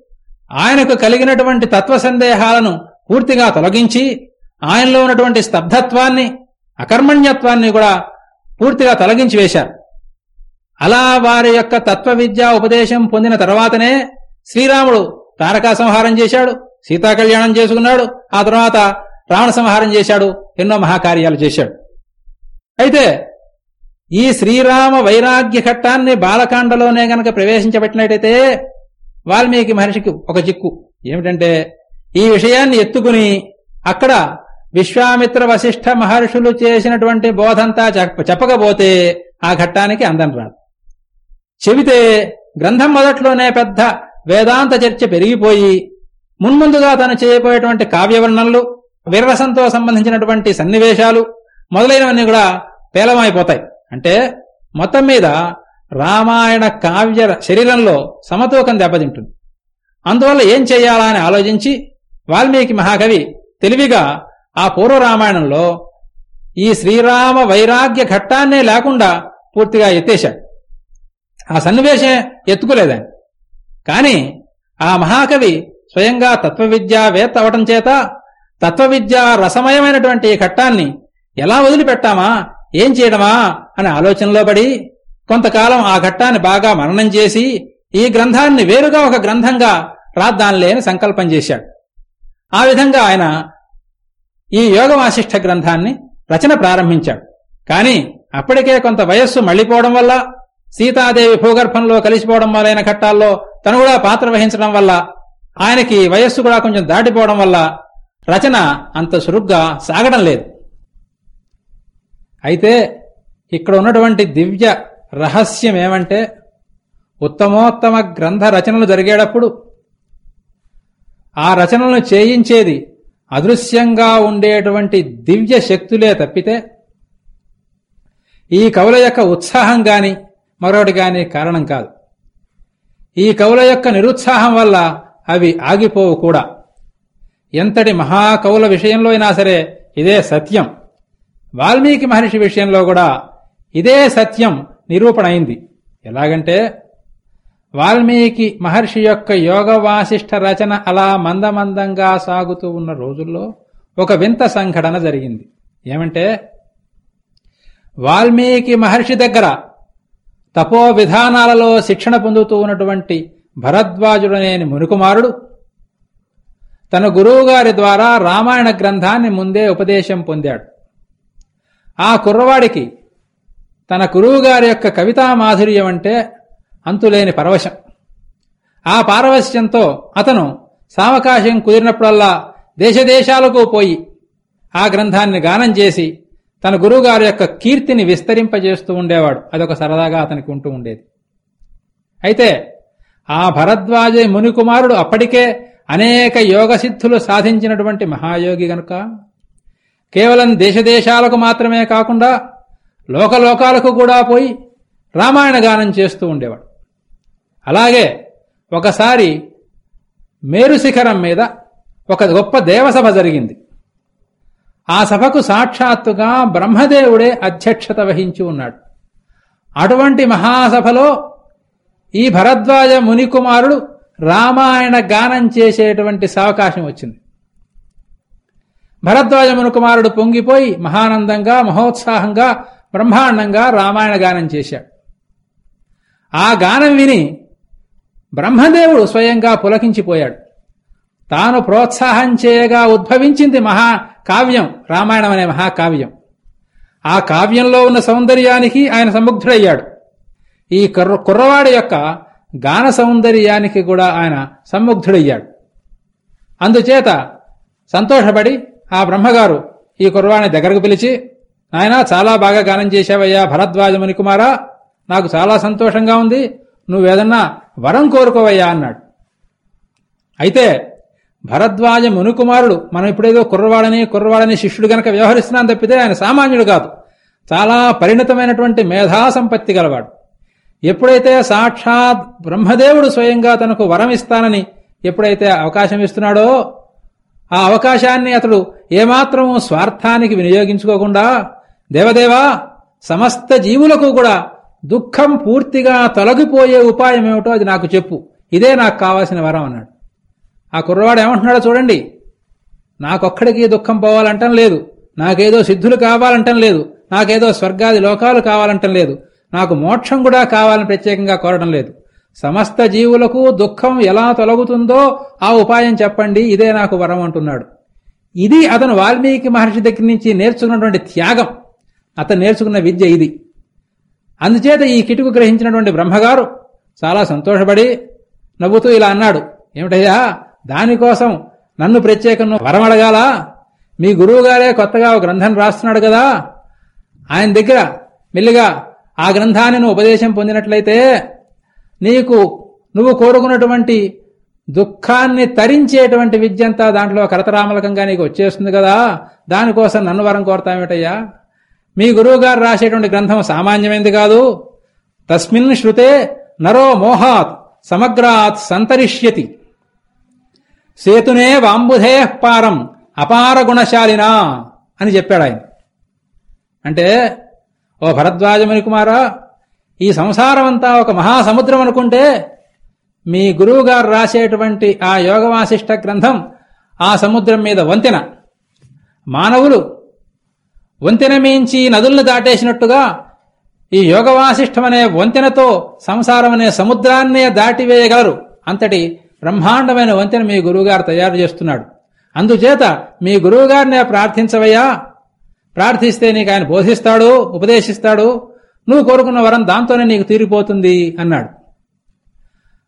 ఆయనకు కలిగినటువంటి తత్వ సందేహాలను పూర్తిగా తొలగించి ఆయనలో ఉన్నటువంటి స్తబ్ధత్వాన్ని అకర్మణ్యత్వాన్ని కూడా పూర్తిగా తొలగించి వేశారు అలా వారి యొక్క తత్వ విద్యా ఉపదేశం పొందిన తర్వాతనే శ్రీరాముడు తారకా సంహారం చేశాడు సీతా కళ్యాణం చేసుకున్నాడు ఆ తర్వాత రావణ సంహారం చేశాడు ఎన్నో మహాకార్యాలు చేశాడు. అయితే ఈ శ్రీరామ వైరాగ్య ఘట్టాన్ని బాలకాండలోనే గనక ప్రవేశించబెట్టినట్టయితే వాల్మీకి మహర్షికి ఒక చిక్కు. ఏమిటంటే ఈ విషయాన్ని ఎత్తుకుని అక్కడ విశ్వామిత్ర వశిష్ఠ మహర్షులు చేసినటువంటి బోధంతా చెప్పకపోతే ఆ ఘట్టానికి అందం రాదు. చెబితే గ్రంథం మొదట్లోనే పెద్ద వేదాంత చర్చ పెరిగిపోయి మున్ముందుగా తను చేయబోయేటువంటి కావ్యవర్ణనలు వీరరసంతో సంబంధించినటువంటి సన్నివేశాలు మొదలైనవన్నీ కూడా పేలమైపోతాయి అంటే మొత్తం మీద రామాయణ కావ్య శరీరంలో సమతూకం దెబ్బతింటుంది. అందువల్ల ఏం చేయాలా అని ఆలోచించి వాల్మీకి మహాకవి తెలివిగా ఆ పూర్వ రామాయణంలో ఈ శ్రీరామ వైరాగ్య ఘట్టాన్నే లేకుండా పూర్తిగా ఎత్తేశాడు. ఆ సన్నివేశం ఎత్తుకోలేదని కాని ఆ మహాకవి స్వయంగా తత్వవిద్యావేత్త అవటం చేత తత్వవిద్యా రసమయమైనటువంటి ఈ ఘట్టాన్ని ఎలా వదిలిపెట్టామా? ఏం చేయడమా? అనే ఆలోచనలో పడి కొంతకాలం ఆ ఘట్టాన్ని బాగా మననం చేసి ఈ గ్రంథాన్ని వేరుగా ఒక గ్రంథంగా రాద్దానిలే అని సంకల్పం చేశాడు. ఆ విధంగా ఆయన ఈ యోగవాసిష్ఠ గ్రంథాన్ని రచన ప్రారంభించాడు. కాని అప్పటికే కొంత వయస్సు మళ్ళిపోవడం వల్ల సీతాదేవి భూగర్భంలో కలిసిపోవడం మొదలైన ఘట్టాల్లో తను కూడా పాత్ర వహించడం వల్ల ఆయనకి వయస్సు కూడా కొంచెం దాటిపోవడం వల్ల రచన అంత సురుగ్గా సాగడం లేదు. అయితే ఇక్కడ ఉన్నటువంటి దివ్య రహస్యం ఏమంటే ఉత్తమోత్తమ గ్రంథ రచనలు జరిగేటప్పుడు ఆ రచనలను చేయించేది అదృశ్యంగా ఉండేటువంటి దివ్య శక్తులే తప్పితే ఈ కవుల యొక్క ఉత్సాహం గాని మరొకటి గాని కారణం కాదు. ఈ కవుల యొక్క నిరుత్సాహం వల్ల అవి ఆగిపోవు కూడా. ఎంతటి మహాకవుల విషయంలో అయినా సరే ఇదే సత్యం. వాల్మీకి మహర్షి విషయంలో కూడా ఇదే సత్యం నిరూపణ అయింది. ఎలాగంటే వాల్మీకి మహర్షి యొక్క యోగ వాసిష్ఠ రచన అలా మందమందంగా సాగుతూ ఉన్న రోజుల్లో ఒక వింత సంఘటన జరిగింది. ఏమంటే వాల్మీకి మహర్షి దగ్గర తపో విధానాలలో శిక్షణ పొందుతూ ఉన్నటువంటి భరద్వాజుడనేని మునుకుమారుడు తన గురువుగారి ద్వారా రామాయణ గ్రంథాన్ని ముందే ఉపదేశం పొందాడు. ఆ కుర్రవాడికి తన గురువుగారి యొక్క కవితా మాధుర్యం అంటే అంతులేని పరవశం. ఆ పారవశ్యంతో అతను సావకాశం కుదిరినప్పుడల్లా దేశదేశాలకు పోయి ఆ గ్రంథాన్ని గానం చేసి తన గురువుగారి యొక్క కీర్తిని విస్తరింపజేస్తూ ఉండేవాడు. అదొక సరదాగా అతనికి ఉంటూ ఉండేది. అయితే ఆ భరద్వాజ మునికుమారుడు అప్పటికే అనేక యోగసిద్ధులు సాధించినటువంటి మహాయోగి గనుక కేవలం దేశదేశాలకు మాత్రమే కాకుండా లోకలోకాలకు కూడా పోయి రామాయణ గానం చేస్తూ ఉండేవాడు. అలాగే ఒకసారి మేరు శిఖరం మీద ఒక గొప్ప దేవసభ జరిగింది. ఆ సభకు సాక్షాత్తుగా బ్రహ్మదేవుడే అధ్యక్షత వహించి ఉన్నాడు. అటువంటి మహాసభలో ఈ భరద్వాజ మునికుమారుడు రామాయణ గానం చేసేటువంటి సావకాశం వచ్చింది. భరద్వాజ మునికుమారుడు పొంగిపోయి మహానందంగా మహోత్సాహంగా బ్రహ్మాండంగా రామాయణ గానం చేశాడు. ఆ గానం విని బ్రహ్మదేవుడు స్వయంగా పులకించిపోయాడు. తాను ప్రోత్సాహం చేయగా ఉద్భవించింది మహా కావ్యం రామాయణం అనే మహాకావ్యం ఆ కావ్యంలో ఉన్న సౌందర్యానికి ఆయన సముగ్ధుడయ్యాడు. ఈ కుర్ర కుర్రవాడి యొక్క గాన సౌందర్యానికి కూడా ఆయన సముగ్ధుడయ్యాడు. అందుచేత సంతోషపడి ఆ బ్రహ్మగారు ఈ కుర్రవాడిని దగ్గరకు పిలిచి నాయనా చాలా బాగా గానం చేశావయ్యా భరద్వాజ మునికుమారా నాకు చాలా సంతోషంగా ఉంది నువ్వేదన్నా వరం కోరుకోవయ్యా అన్నాడు. అయితే భరద్వాజ మునుకుమారుడు మనం ఇప్పుడేదో కుర్రవాడని కుర్రవాడని శిష్యుడు గనక వ్యవహరిస్తున్నాను తప్పితే ఆయన సామాన్యుడు కాదు. చాలా పరిణితమైనటువంటి మేధా సంపత్తి గలవాడు. ఎప్పుడైతే సాక్షాత్ బ్రహ్మదేవుడు స్వయంగా తనకు వరం ఇస్తానని ఎప్పుడైతే అవకాశం ఇస్తున్నాడో ఆ అవకాశాన్ని అతడు ఏమాత్రము స్వార్థానికి వినియోగించుకోకుండా దేవదేవా సమస్త జీవులకు కూడా దుఃఖం పూర్తిగా తొలగిపోయే ఉపాయం ఏమిటో అది నాకు చెప్పు. ఇదే నాకు కావాల్సిన వరం అన్నాడు. ఆ కుర్రవాడు ఏమంటున్నాడో చూడండి. నాకొక్కడికి దుఃఖం పోవాలంటం లేదు. నాకేదో సిద్ధులు కావాలంటం లేదు. నాకేదో స్వర్గాది లోకాలు కావాలంటం లేదు. నాకు మోక్షం కూడా కావాలని ప్రత్యేకంగా కోరడం లేదు. సమస్త జీవులకు దుఃఖం ఎలా తొలగుతుందో ఆ ఉపాయం చెప్పండి. ఇదే నాకు వరం అంటున్నాడు. ఇది అతను వాల్మీకి మహర్షి దగ్గర నుంచి నేర్చుకున్నటువంటి త్యాగం. అతను నేర్చుకున్న విద్య ఇది. అందుచేత ఈ కిటుకు గ్రహించినటువంటి బ్రహ్మగారు చాలా సంతోషపడి నవ్వుతూ ఇలా అన్నాడు ఏమిటయ్యా దానికోసం నన్ను ప్రత్యేకంగా వరం అడగాలా మీ గురువుగారే కొత్తగా ఒక గ్రంథం రాస్తున్నాడు కదా. ఆయన దగ్గర మెల్లిగా ఆ గ్రంథాన్ని నువ్వు ఉపదేశం పొందినట్లయితే నీకు నువ్వు కోరుకున్నటువంటి దుఃఖాన్ని తరించేటువంటి విద్యంతా దాంట్లో కరతరామలకంగా నీకు వచ్చేస్తుంది కదా. దానికోసం నన్ను వరం కోరతామేటయ్యా మీ గురువుగారు రాసేటువంటి గ్రంథం సామాన్యమైంది కాదు. తస్మిన్ శృతే నరో మోహాత్ సమగ్రాత్ సంతరిష్యతి. సేతునే వాంబుధే పారం అపార గుణశాలినా అని చెప్పాడు ఆయన. అంటే ఓ భరద్వాజముని కుమారా ఈ సంసారం అంతా ఒక మహాసముద్రం అనుకుంటే మీ గురువుగారు రాసేటువంటి ఆ యోగవాసిష్ట గ్రంథం ఆ సముద్రం మీద వంతెన. మానవులు వంతెన మించి నదులను దాటేసినట్టుగా ఈ యోగవాసిష్టమనే వంతెనతో సంసారం అనే సముద్రాన్నే దాటివేయగలరు. అంతటి బ్రహ్మాండమైన వంతెన మీ గురువుగారు తయారు చేస్తున్నాడు. అందుచేత మీ గురువుగారినే ప్రార్థించవయ్యా. ప్రార్థిస్తే నీకు ఆయన బోధిస్తాడు ఉపదేశిస్తాడు. నువ్వు కోరుకున్న వరం దాంతోనే నీకు తీరిపోతుంది అన్నాడు.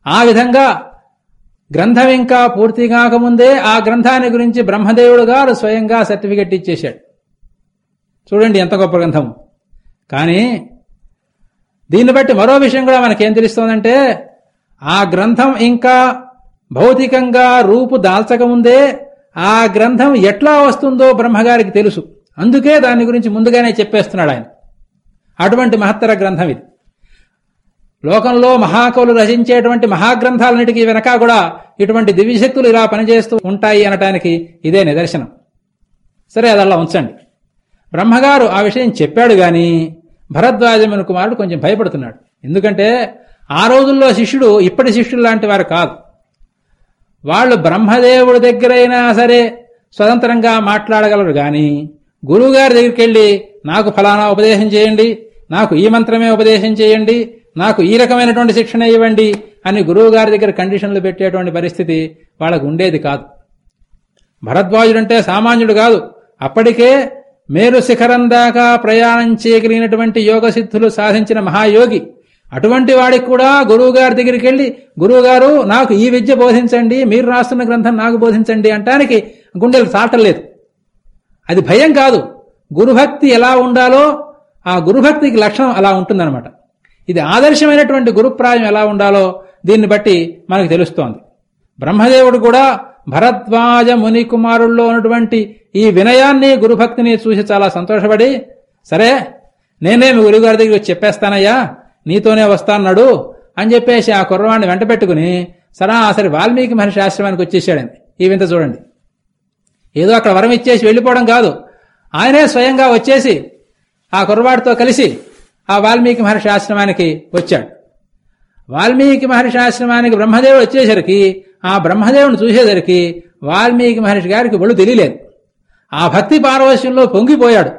ఆ విధంగా గ్రంథం ఇంకా పూర్తి కాకముందే ఆ గ్రంథాన్ని గురించి బ్రహ్మదేవుడు గారు స్వయంగా సర్టిఫికెట్ ఇచ్చేశాడు. చూడండి ఎంత గొప్ప గ్రంథము కానీ దీన్ని బట్టి మరో విషయం కూడా మనకేం తెలుస్తోందంటే ఆ గ్రంథం ఇంకా భౌతికంగా రూపు దాల్చకముందే ఆ గ్రంథం ఎట్లా వస్తుందో బ్రహ్మగారికి తెలుసు. అందుకే దాని గురించి ముందుగానే చెప్పేస్తున్నాడు ఆయన. అటువంటి మహత్తర గ్రంథం ఇది. లోకంలో మహాకవులు రచించేటువంటి మహాగ్రంథాలన్నిటికీ వెనక కూడా ఇటువంటి దివ్యశక్తులు ఇలా పనిచేస్తూ ఉంటాయి అనటానికి ఇదే నిదర్శనం. సరే అదల్లా ఉంచండి. బ్రహ్మగారు ఆ విషయం చెప్పాడు గాని భరద్వాజమైన కుమారుడు కొంచెం భయపడుతున్నాడు. ఎందుకంటే ఆ రోజుల్లో శిష్యుడు ఇప్పటి శిష్యుడు లాంటి వారు కాదు. వాళ్ళు బ్రహ్మదేవుడి దగ్గరైనా సరే స్వతంత్రంగా మాట్లాడగలరు గాని గురువుగారి దగ్గరికి వెళ్ళి నాకు ఫలానా ఉపదేశం చేయండి నాకు ఈ మంత్రమే ఉపదేశం చేయండి నాకు ఈ రకమైనటువంటి శిక్షణ ఇవ్వండి అని గురువుగారి దగ్గర కండిషన్లు పెట్టేటువంటి పరిస్థితి వాళ్ళకు ఉండేది కాదు. భరద్వాజుడంటే సామాన్యుడు కాదు. అప్పటికే మేరు శిఖరం దాకా ప్రయాణం చేయగలిగినటువంటి యోగ సిద్ధులు సాధించిన మహాయోగి. అటువంటి వాడికి కూడా గురువుగారి దగ్గరికి వెళ్ళి గురువుగారు నాకు ఈ విద్య బోధించండి మీరు రాస్తున్న గ్రంథం నాకు బోధించండి అంటానికి గుండెలు సాటలేదు అది భయం కాదు. గురుభక్తి ఎలా ఉండాలో ఆ గురుభక్తికి లక్షణం అలా ఉంటుందన్నమాట. ఇది ఆదర్శమైనటువంటి గురుప్రాయం ఎలా ఉండాలో దీన్ని బట్టి మనకు తెలుస్తోంది. బ్రహ్మదేవుడు కూడా భరద్వాజ ముని కుమారుల్లో ఉన్నటువంటి ఈ వినయాన్ని గురుభక్తిని చూసి చాలా సంతోషపడి సరే నేనే మీ గురుగారి దగ్గర చెప్పేస్తానయ్యా నీతోనే వస్తాన్నాడు అని చెప్పేసి ఆ కుర్రవాణ్ణి వెంట పెట్టుకుని సరాసరి వాల్మీకి మహర్షి ఆశ్రమానికి వచ్చేసాడండి. ఈ వింత చూడండి. ఏదో అక్కడ వరం ఇచ్చేసి వెళ్ళిపోవడం కాదు. ఆయనే స్వయంగా వచ్చేసి ఆ కుర్రవాడితో కలిసి ఆ వాల్మీకి మహర్షి ఆశ్రమానికి వచ్చాడు. వాల్మీకి మహర్షి ఆశ్రమానికి బ్రహ్మదేవుడు వచ్చేసరికి ఆ బ్రహ్మదేవుని చూసేసరికి వాల్మీకి మహర్షి గారికి ఒళ్ళు తెలియలేదు. ఆ భక్తి పారవశ్యంలో పొంగిపోయాడు.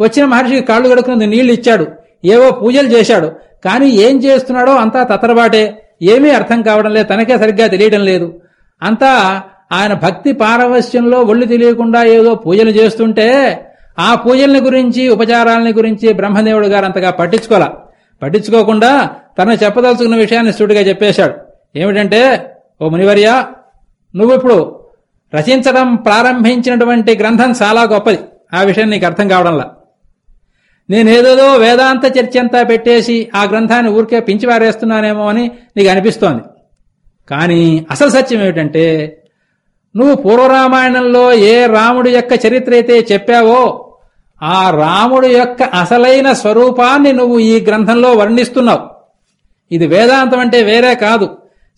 వచ్చిన మహర్షికి కాళ్ళు కడుకుని నీళ్ళు ఇచ్చాడు. ఏవో పూజలు చేశాడు. కానీ ఏం చేస్తున్నాడో అంతా తతరబాటే. ఏమీ అర్థం కావడం లేదు. తనకే సరిగ్గా తెలియడం లేదు. అంతా ఆయన భక్తి పారవశ్యంలో ఒళ్ళు తెలియకుండా ఏదో పూజలు చేస్తుంటే ఆ పూజల్ని గురించి ఉపచారాలని గురించి బ్రహ్మదేవుడు గారు అంతగా పట్టించుకోలే. పట్టించుకోకుండా తను చెప్పదలుచుకున్న విషయాన్ని సుడిగా చెప్పేశాడు. ఏమిటంటే ఓ మునివర్య నువ్వు ఇప్పుడు రచించడం ప్రారంభించినటువంటి గ్రంథం చాలా గొప్పది. ఆ విషయం నీకు అర్థం కావడంలా. నేనేదేదో వేదాంత చర్చ అంతా పెట్టేసి ఆ గ్రంథాన్ని ఊరికే పించివారేస్తున్నానేమో అని నీకు అనిపిస్తోంది. కానీ అసలు సత్యం ఏమిటంటే నువ్వు పూర్వరామాయణంలో ఏ రాముడి యొక్క చరిత్ర అయితే చెప్పావో ఆ రాముడు యొక్క అసలైన స్వరూపాన్ని నువ్వు ఈ గ్రంథంలో వర్ణిస్తున్నావు. ఇది వేదాంతం అంటే వేరే కాదు.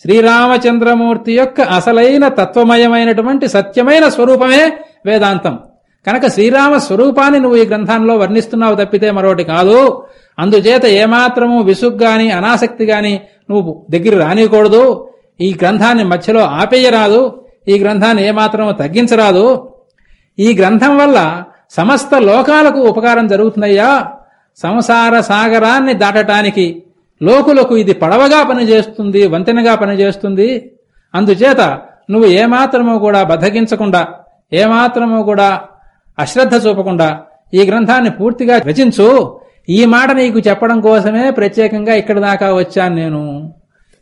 శ్రీరామచంద్రమూర్తి యొక్క అసలైన తత్వమయమైనటువంటి సత్యమైన స్వరూపమే వేదాంతం. కనుక శ్రీరామ స్వరూపాన్ని నువ్వు ఈ గ్రంథంలో వర్ణిస్తున్నావు తప్పితే మరొకటి కాదు. అందుచేత ఏమాత్రము విసుగ్గాని అనాసక్తి గాని నువ్వు దగ్గర రానికూడదు ఈ గ్రంథాన్ని మధ్యలో ఆపేయరాదు. ఈ గ్రంథాన్ని ఏమాత్రము తగ్గించరాదు. ఈ గ్రంథం వల్ల సమస్త లోకాలకు ఉపకారం జరుగుతుందయ్యా. సంసార సాగరాన్ని దాటటానికి లోకులకు ఇది పడవగా పనిచేస్తుంది వంతెనగా పనిచేస్తుంది. అందుచేత నువ్వు ఏమాత్రము కూడా బద్దగించకుండా ఏమాత్రము కూడా అశ్రద్ధ చూపకుండా ఈ గ్రంథాన్ని పూర్తిగా రచించు. ఈ మాట నీకు చెప్పడం కోసమే ప్రత్యేకంగా ఇక్కడి దాకా వచ్చాను నేను.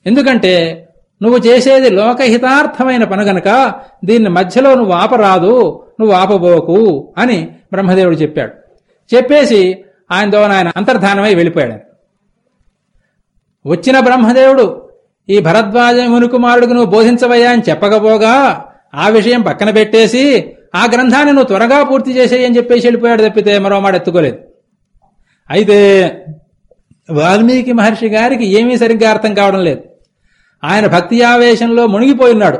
ఎందుకంటే నువ్వు చేసేది లోకహితార్థమైన పను గనక దీన్ని మధ్యలో నువ్వు ఆపరాదు నువ్వు ఆపబోకు అని బ్రహ్మదేవుడు చెప్పాడు. చెప్పేసి ఆయనతో ఆయన అంతర్ధానమై వెళ్ళిపోయాడు. వచ్చిన బ్రహ్మదేవుడు ఈ భరద్వాజ మునుకుమారుడికి నువ్వు బోధించవయ్యా అని చెప్పకపోగా ఆ విషయం పక్కన పెట్టేసి ఆ గ్రంథాన్ని నువ్వు త్వరగా పూర్తి చేసేయని చెప్పేసి వెళ్ళిపోయాడు తప్పితే మరో మాట ఎత్తుకోలేదు. అయితే వాల్మీకి మహర్షి గారికి ఏమీ సరిగ్గా అర్థం కావడం లేదు. ఆయన భక్తి ఆవేశంలో మునిగిపోయినాడు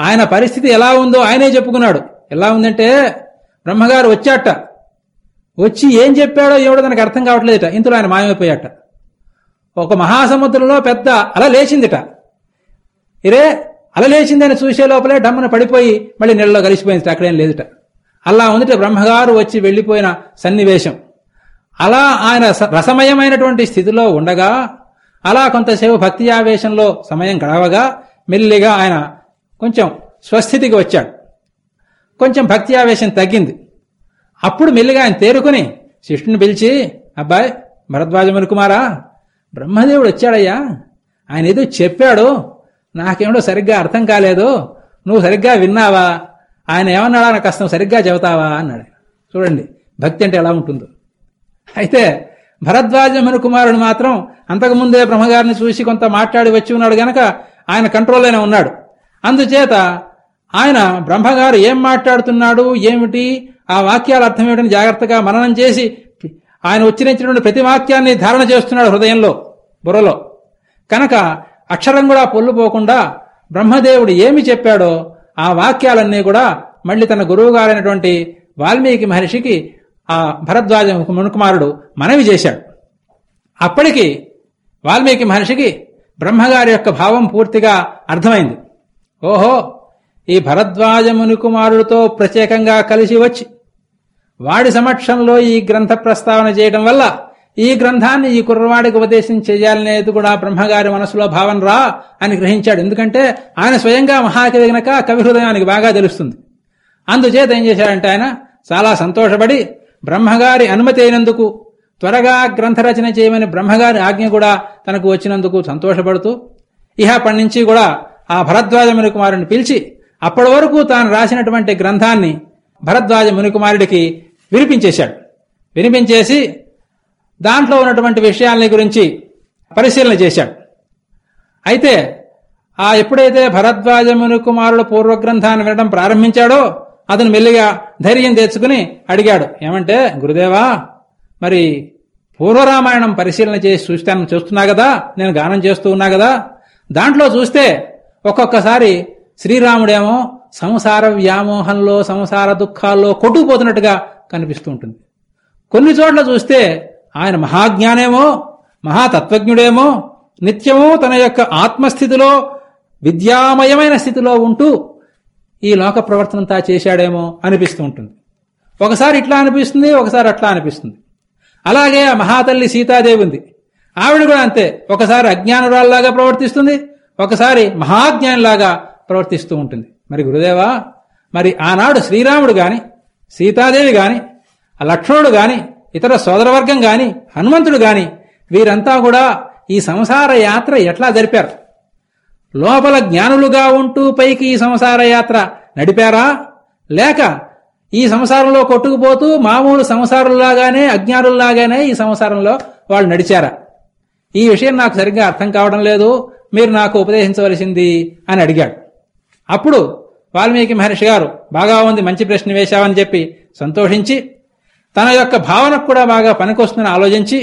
ఆయన పరిస్థితి ఎలా ఉందో ఆయనే చెప్పుకున్నాడు. ఎలా ఉందంటే బ్రహ్మగారు వచ్చాట. వచ్చి ఏం చెప్పాడో ఏమిటో తనకు అర్థం కావట్లేదట. ఇంతలో ఆయన మాయమైపోయాట. ఒక మహాసముద్రంలో పెద్ద అల లేచిందిట. ఇరే అల లేచిందని చూసే లోపలే డమ్మన పడిపోయి మళ్ళీ నీళ్ళలో కలిసిపోయింది అక్కడేం లేదుట. అలా ఉందిట బ్రహ్మగారు వచ్చి వెళ్ళిపోయిన సన్నివేశం. అలా ఆయన స- రసమయమైనటువంటి స్థితిలో ఉండగా అలా కొంతసేపు భక్తి ఆవేశంలో సమయం గడవగా మెల్లిగా ఆయన కొంచెం స్వస్థితికి వచ్చాడు. కొంచెం భక్తి ఆవేశం తగ్గింది. అప్పుడు మెల్లిగా ఆయన తేరుకుని శిష్యుని పిలిచి అబ్బాయి భరద్వాజముని కుమారా బ్రహ్మదేవుడు వచ్చాడయ్యా. ఆయన ఏదో చెప్పాడు. నాకేమిటో సరిగ్గా అర్థం కాలేదు. నువ్వు సరిగ్గా విన్నావా? ఆయన ఏమన్నాడా? నాకు కష్టం సరిగ్గా చెబుతావా? అన్నాడు. చూడండి భక్తి అంటే ఎలా ఉంటుందో. అయితే భరద్వాజ కుమారుడు మాత్రం అంతకుముందే బ్రహ్మగారిని చూసి కొంత మాట్లాడి వచ్చి ఉన్నాడు గనక ఆయన కంట్రోల్లోనే ఉన్నాడు. అందుచేత ఆయన బ్రహ్మగారు ఏం మాట్లాడుతున్నాడు? ఏమిటి? ఆ వాక్యాల అర్థం ఏమిటని జాగ్రత్తగా మననం చేసి ఆయన ఉచ్చరించినటువంటి ప్రతి వాక్యాన్ని ధారణ చేస్తున్నాడు హృదయంలో బుర్రలో. కనుక అక్షరం కూడా పొల్లుపోకుండా బ్రహ్మదేవుడు ఏమి చెప్పాడో ఆ వాక్యాలన్నీ కూడా మళ్ళీ తన గురువు గారైనటువంటి వాల్మీకి మహర్షికి ఆ భరద్వాజ మునుకుమారుడు మనవి చేశాడు. అప్పటికి వాల్మీకి మహర్షికి బ్రహ్మగారి యొక్క భావం పూర్తిగా అర్థమైంది. ఓహో ఈ భరద్వాజ మునుకుమారుడితో ప్రత్యేకంగా కలిసి వచ్చి వాడి సమక్షంలో ఈ గ్రంథ ప్రస్తావన చేయడం వల్ల ఈ గ్రంథాన్ని ఈ కుర్రవాడికి ఉపదేశం చేయాలనేది కూడా బ్రహ్మగారి మనసులో భావన రా అని గ్రహించాడు. ఎందుకంటే ఆయన స్వయంగా మహాకవి గనక కవి హృదయానికి బాగా తెలుస్తుంది. అందుచేత ఏం చేశాడంటే ఆయన చాలా సంతోషపడి బ్రహ్మగారి అనుమతి అయినందుకు త్వరగా గ్రంథ రచన చేయమని బ్రహ్మగారి ఆజ్ఞ కూడా తనకు వచ్చినందుకు సంతోషపడుతూ ఇహప్పటి నుంచి కూడా ఆ భరద్వాజ మునికుమారుని పిలిచి అప్పటి వరకు తాను రాసినటువంటి గ్రంథాన్ని భరద్వాజ మునికుమారుడికి వినిపించేశాడు. వినిపించేసి దాంట్లో ఉన్నటువంటి విషయాలని గురించి పరిశీలన చేశాడు. అయితే ఆ ఎప్పుడైతే భరద్వాజ మునికుమారుడు పూర్వగ్రంథాన్ని వినడం ప్రారంభించాడో అతను మెల్లిగా ధైర్యం తెచ్చుకుని అడిగాడు ఏమంటే గురుదేవా మరి పూర్వరామాయణం పరిశీలన చేసి చూస్తాను చూస్తున్నా కదా నేను గానం చేస్తూ ఉన్నా కదా. దాంట్లో చూస్తే ఒక్కొక్కసారి శ్రీరాముడేమో సంసార వ్యామోహంలో సంసార దుఃఖాల్లో కొట్టుకుపోతున్నట్టుగా కనిపిస్తూ ఉంటుంది. కొన్ని చోట్ల చూస్తే ఆయన మహాజ్ఞానేమో మహాతత్వజ్ఞుడేమో నిత్యము తన యొక్క ఆత్మస్థితిలో విద్యామయమైన స్థితిలో ఉంటూ ఈ లోక ప్రవర్తనంతా చేశాడేమో అనిపిస్తూ ఉంటుంది. ఒకసారి ఇట్లా అనిపిస్తుంది ఒకసారి అట్లా అనిపిస్తుంది. అలాగే ఆ మహాతల్లి సీతాదేవి ఉంది. ఆవిడ కూడా అంతే ఒకసారి అజ్ఞానురాల్లాగా ప్రవర్తిస్తుంది ఒకసారి మహాజ్ఞానిలాగా ప్రవర్తిస్తూ ఉంటుంది. మరి గురుదేవా మరి ఆనాడు శ్రీరాముడు గాని సీతాదేవి గాని లక్ష్మణుడు గాని ఇతర సోదరవర్గం గాని హనుమంతుడు గాని వీరంతా కూడా ఈ సంసార యాత్ర ఎట్లా జరిపారు? లోపల జ్ఞానులుగా ఉంటూ పైకి ఈ సంసార యాత్ర నడిపారా? లేక ఈ సంసారంలో కొట్టుకుపోతూ మామూలు సంసారుల్లాగానే అజ్ఞానుల్లాగానే ఈ సంసారంలో వాళ్ళు నడిచారా? ఈ విషయం నాకు సరిగ్గా అర్థం కావడం లేదు. మీరు నాకు ఉపదేశించవలసింది అని అడిగాడు. అప్పుడు వాల్మీకి మహర్షి గారు బాగా ఉంది మంచి ప్రశ్న వేశావని చెప్పి సంతోషించి తన యొక్క భావనకు కూడా బాగా పనికొస్తుందని ఆలోచించి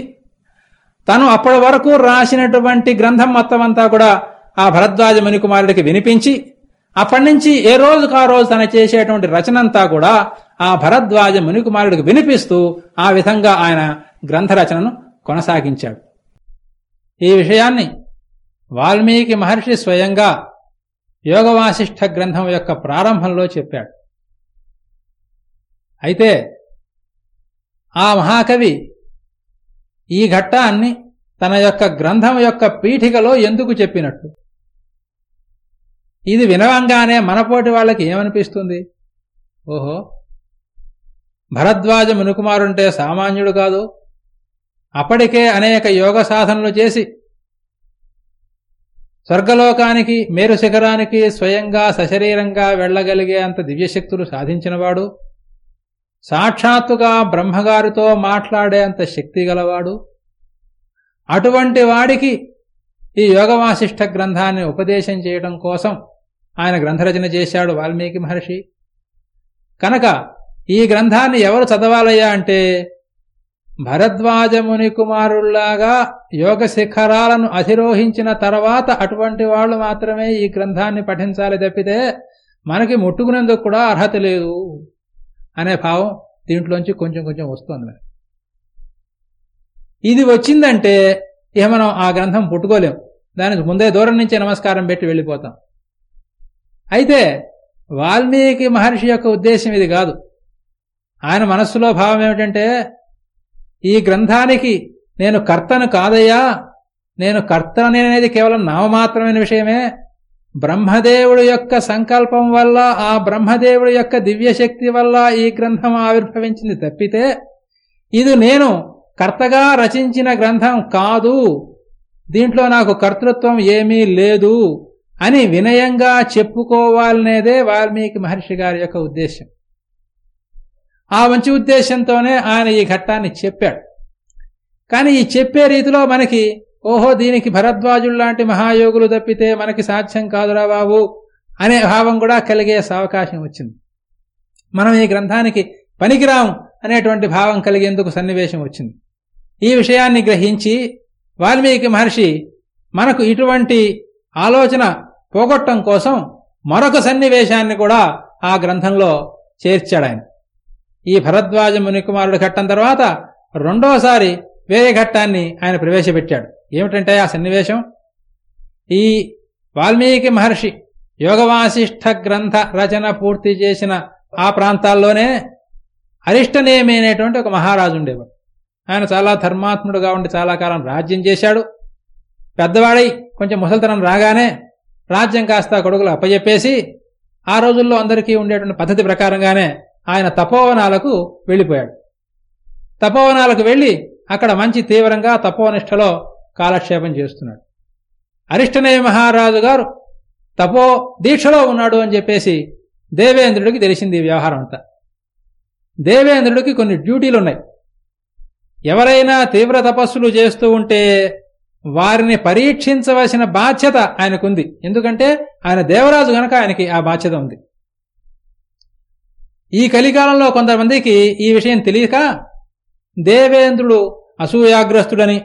తను అప్పటి వరకు రాసినటువంటి గ్రంథం మొత్తం అంతా కూడా ఆ భరద్వాజ మునికుమారుడికి వినిపించి అప్పటి నుంచి ఏ రోజుకు ఆ రోజు తన చేసేటువంటి రచనంతా కూడా ఆ భరద్వాజ మునికుమారుడికి వినిపిస్తూ ఆ విధంగా ఆయన గ్రంథ రచనను కొనసాగించాడు. ఈ విషయాన్ని వాల్మీకి మహర్షి స్వయంగా యోగవాసిష్ఠ గ్రంథం యొక్క ప్రారంభంలో చెప్పాడు. అయితే ఆ మహాకవి ఈ ఘట్టాన్ని తన యొక్క గ్రంథం యొక్క పీఠికలో ఎందుకు చెప్పినట్టు? ఇది వినవంగానే మనపోటి వాళ్ళకి ఏమనిపిస్తుంది? ఓహో! భరద్వాజ మునుకుమారుంటే సామాన్యుడు కాదు. అప్పటికే అనేక యోగ సాధనలు చేసి స్వర్గలోకానికి మేరు శిఖరానికి స్వయంగా సశరీరంగా వెళ్ళగలిగే అంత దివ్యశక్తులు సాధించినవాడు సాక్షాత్తుగా బ్రహ్మగారితో మాట్లాడే అంత శక్తి గలవాడు అటువంటి వాడికి ఈ యోగవాసిష్ఠ గ్రంథాన్ని ఉపదేశం చేయడం కోసం ఆయన గ్రంథరచన చేశాడు వాల్మీకి మహర్షి. కనుక ఈ గ్రంథాన్ని ఎవరు చదవాలయ్యా అంటే భరద్వాజముని కుమారుల్లాగా యోగ శిఖరాలను అధిరోహించిన తర్వాత అటువంటి వాళ్ళు మాత్రమే ఈ గ్రంథాన్ని పఠించాలి తప్పితే మనకి ముట్టుకునేందుకు కూడా అర్హత లేదు అనే భావం దీంట్లోంచి కొంచెం కొంచెం వస్తుంది ఇది వచ్చిందంటే ఇక మనం ఆ గ్రంథం పుట్టుకోలేం. దానికి ముందే దూరం నుంచి నమస్కారం పెట్టి వెళ్ళిపోతాం. అయితే వాల్మీకి మహర్షి యొక్క ఉద్దేశం ఇది కాదు. ఆయన మనస్సులో భావం ఏమిటంటే ఈ గ్రంథానికి నేను కర్తను కాదయ్యా. నేను కర్తననేది కేవలం నామమాత్రమైన విషయమే. బ్రహ్మదేవుడు యొక్క సంకల్పం వల్ల ఆ బ్రహ్మదేవుడు యొక్క దివ్యశక్తి వల్ల ఈ గ్రంథం ఆవిర్భవించింది తప్పితే ఇది నేను కర్తగా రచించిన గ్రంథం కాదు. దీంట్లో నాకు కర్తృత్వం ఏమీ లేదు అని వినయంగా చెప్పుకోవాలనేదే వాల్మీకి మహర్షి గారి యొక్క ఉద్దేశం. ఆ మంచి ఉద్దేశంతోనే ఆయన ఈ ఘట్టాన్ని చెప్పాడు. కానీ ఈ చెప్పే రీతిలో మనకి ఓహో దీనికి భరద్వాజుడు లాంటి మహాయోగులు తప్పితే మనకి సాధ్యం కాదురా బాబు అనే భావం కూడా కలిగే అవకాశం వచ్చింది. మనం ఈ గ్రంథానికి పనికిరాం అనేటువంటి భావం కలిగేందుకు సన్నివేశం వచ్చింది. ఈ విషయాన్ని గ్రహించి వాల్మీకి మహర్షి మనకు ఇటువంటి ఆలోచన పోగొట్టం కోసం మరొక సన్నివేశాన్ని కూడా ఆ గ్రంథంలో చేర్చాడు ఆయన ఈ భరద్వాజ మునికుమారుడు ఘట్టం తర్వాత రెండోసారి వేరే ఘట్టాన్ని ఆయన ప్రవేశపెట్టాడు. ఏమిటంటే ఆ సన్నివేశం? ఈ వాల్మీకి మహర్షి యోగవాసిష్ఠ గ్రంథ రచన పూర్తి చేసిన ఆ ప్రాంతాల్లోనే అరిష్టనేమైనటువంటి ఒక మహారాజు ఉండేవాడు. ఆయన చాలా ధర్మాత్ముడుగా ఉండి చాలా కాలం రాజ్యం చేశాడు. పెద్దవాడై కొంచెం ముసలితనం రాగానే రాజ్యం కాస్త కొడుకులు అప్పజెప్పేసి ఆ రోజుల్లో అందరికీ ఉండేటువంటి పద్ధతి ప్రకారంగానే ఆయన తపోవనాలకు వెళ్ళిపోయాడు. తపోవనాలకు వెళ్ళి అక్కడ మంచి తీవ్రంగా తపోనిష్టలో కాలక్షేపం చేస్తున్నాడు. అరిష్టనేయ మహారాజు గారు తపో దీక్షలో ఉన్నాడు అని చెప్పేసి దేవేంద్రుడికి తెలిసింది వ్యవహారం అంతా. దేవేంద్రుడికి కొన్ని డ్యూటీలు ఉన్నాయి. ఎవరైనా తీవ్ర తపస్సులు చేస్తూ ఉంటే వారిని పరీక్షించవలసిన బాధ్యత ఆయనకుంది. ఎందుకంటే ఆయన దేవరాజు గనక ఆయనకి ఆ బాధ్యత ఉంది. ఈ కలికాలంలో కొంతమందికి ఈ విషయం తెలియక దేవేంద్రుడు అసూయాగ్రస్తుడని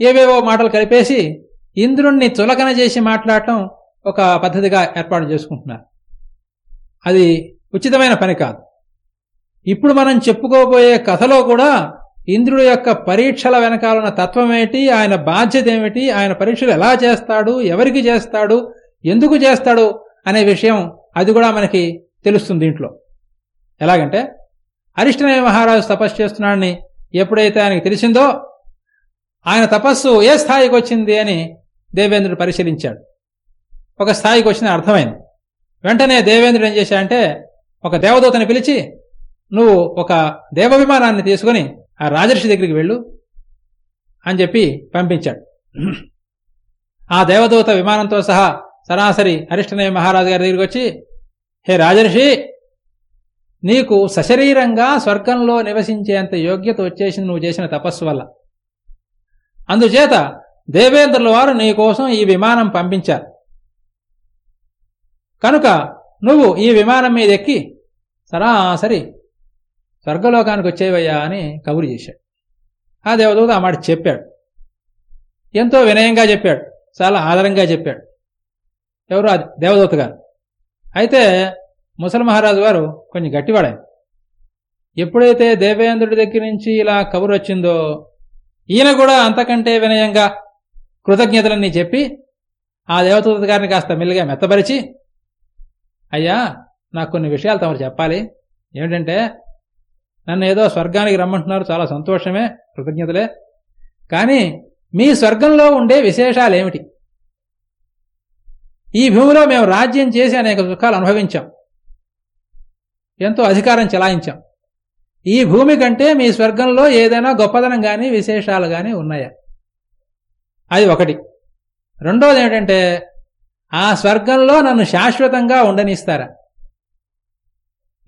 ఏవేవో మాటలు కలిపేసి ఇంద్రుణ్ణి చులకన చేసి మాట్లాడటం ఒక పద్ధతిగా ఏర్పాటు చేసుకుంటున్నారు. అది ఉచితమైన పని కాదు. ఇప్పుడు మనం చెప్పుకోబోయే కథలో కూడా ఇంద్రుడి యొక్క పరీక్షల వెనకాలన్న తత్వం ఏమిటి ఆయన బాధ్యత ఏమిటి ఆయన పరీక్షలు ఎలా చేస్తాడు ఎవరికి చేస్తాడు ఎందుకు చేస్తాడు అనే విషయం అది కూడా మనకి తెలుస్తుంది దీంట్లో ఎలాగంటే అరిష్టనయ మహారాజు తపస్సు చేస్తున్నాడని ఎప్పుడైతే ఆయనకి తెలిసిందో ఆయన తపస్సు ఏ స్థాయికి వచ్చింది అని దేవేంద్రుడు పరిశీలించాడు. ఒక స్థాయికి వచ్చిన అర్థమైంది. వెంటనే దేవేంద్రుడు ఏం చేశాడంటే ఒక దేవదూతని పిలిచి నువ్వు ఒక దేవవిమానాన్ని తీసుకుని ఆ రాజర్షి దగ్గరికి వెళ్ళు అని చెప్పి పంపించాడు. ఆ దేవదూత విమానంతో సహా సరాసరి అరిష్టనయ మహారాజు గారి దగ్గరికి వచ్చి హే రాజర్షి నీకు సశరీరంగా స్వర్గంలో నివసించేంత యోగ్యత వచ్చేసింది నువ్వు చేసిన తపస్సు వల్ల. అందుచేత దేవేంద్రుల వారు నీకోసం ఈ విమానం పంపించారు. కనుక నువ్వు ఈ విమానం మీద ఎక్కి సరాసరి స్వర్గలోకానికి వచ్చేవయ్యా అని కబురు చేశాడు. ఆ దేవదూత ఆ మాట చెప్పాడు. ఎంతో వినయంగా చెప్పాడు. చాలా ఆదరంగా చెప్పాడు. ఎవరు దేవదూత గారు? అయితే ముసలి మహారాజు వారు కొంచెం గట్టివాడాయి ఎప్పుడైతే దేవేంద్రుడి దగ్గర నుంచి ఇలా కబురు వచ్చిందో ఈయన కూడా అంతకంటే వినయంగా కృతజ్ఞతలన్నీ చెప్పి ఆ దేవదూత గారిని కాస్త మెల్లిగా మెత్తపరిచి అయ్యా నాకు కొన్ని విషయాలు తమరు చెప్పాలి. ఏమిటంటే నన్ను ఏదో స్వర్గానికి రమ్మంటున్నారు చాలా సంతోషమే కృతజ్ఞతలే. కానీ మీ స్వర్గంలో ఉండే విశేషాలు ఏమిటి ఈ భూమిలో మేము రాజ్యం చేసి అనేక సుఖాలు అనుభవించాం. ఎంతో అధికారం చెలాయించాం. ఈ భూమి కంటే మీ స్వర్గంలో ఏదైనా గొప్పదనం కానీ విశేషాలు కానీ ఉన్నాయా? అది ఒకటి. రెండోది ఏమిటంటే ఆ స్వర్గంలో నన్ను శాశ్వతంగా ఉండనిస్తారా?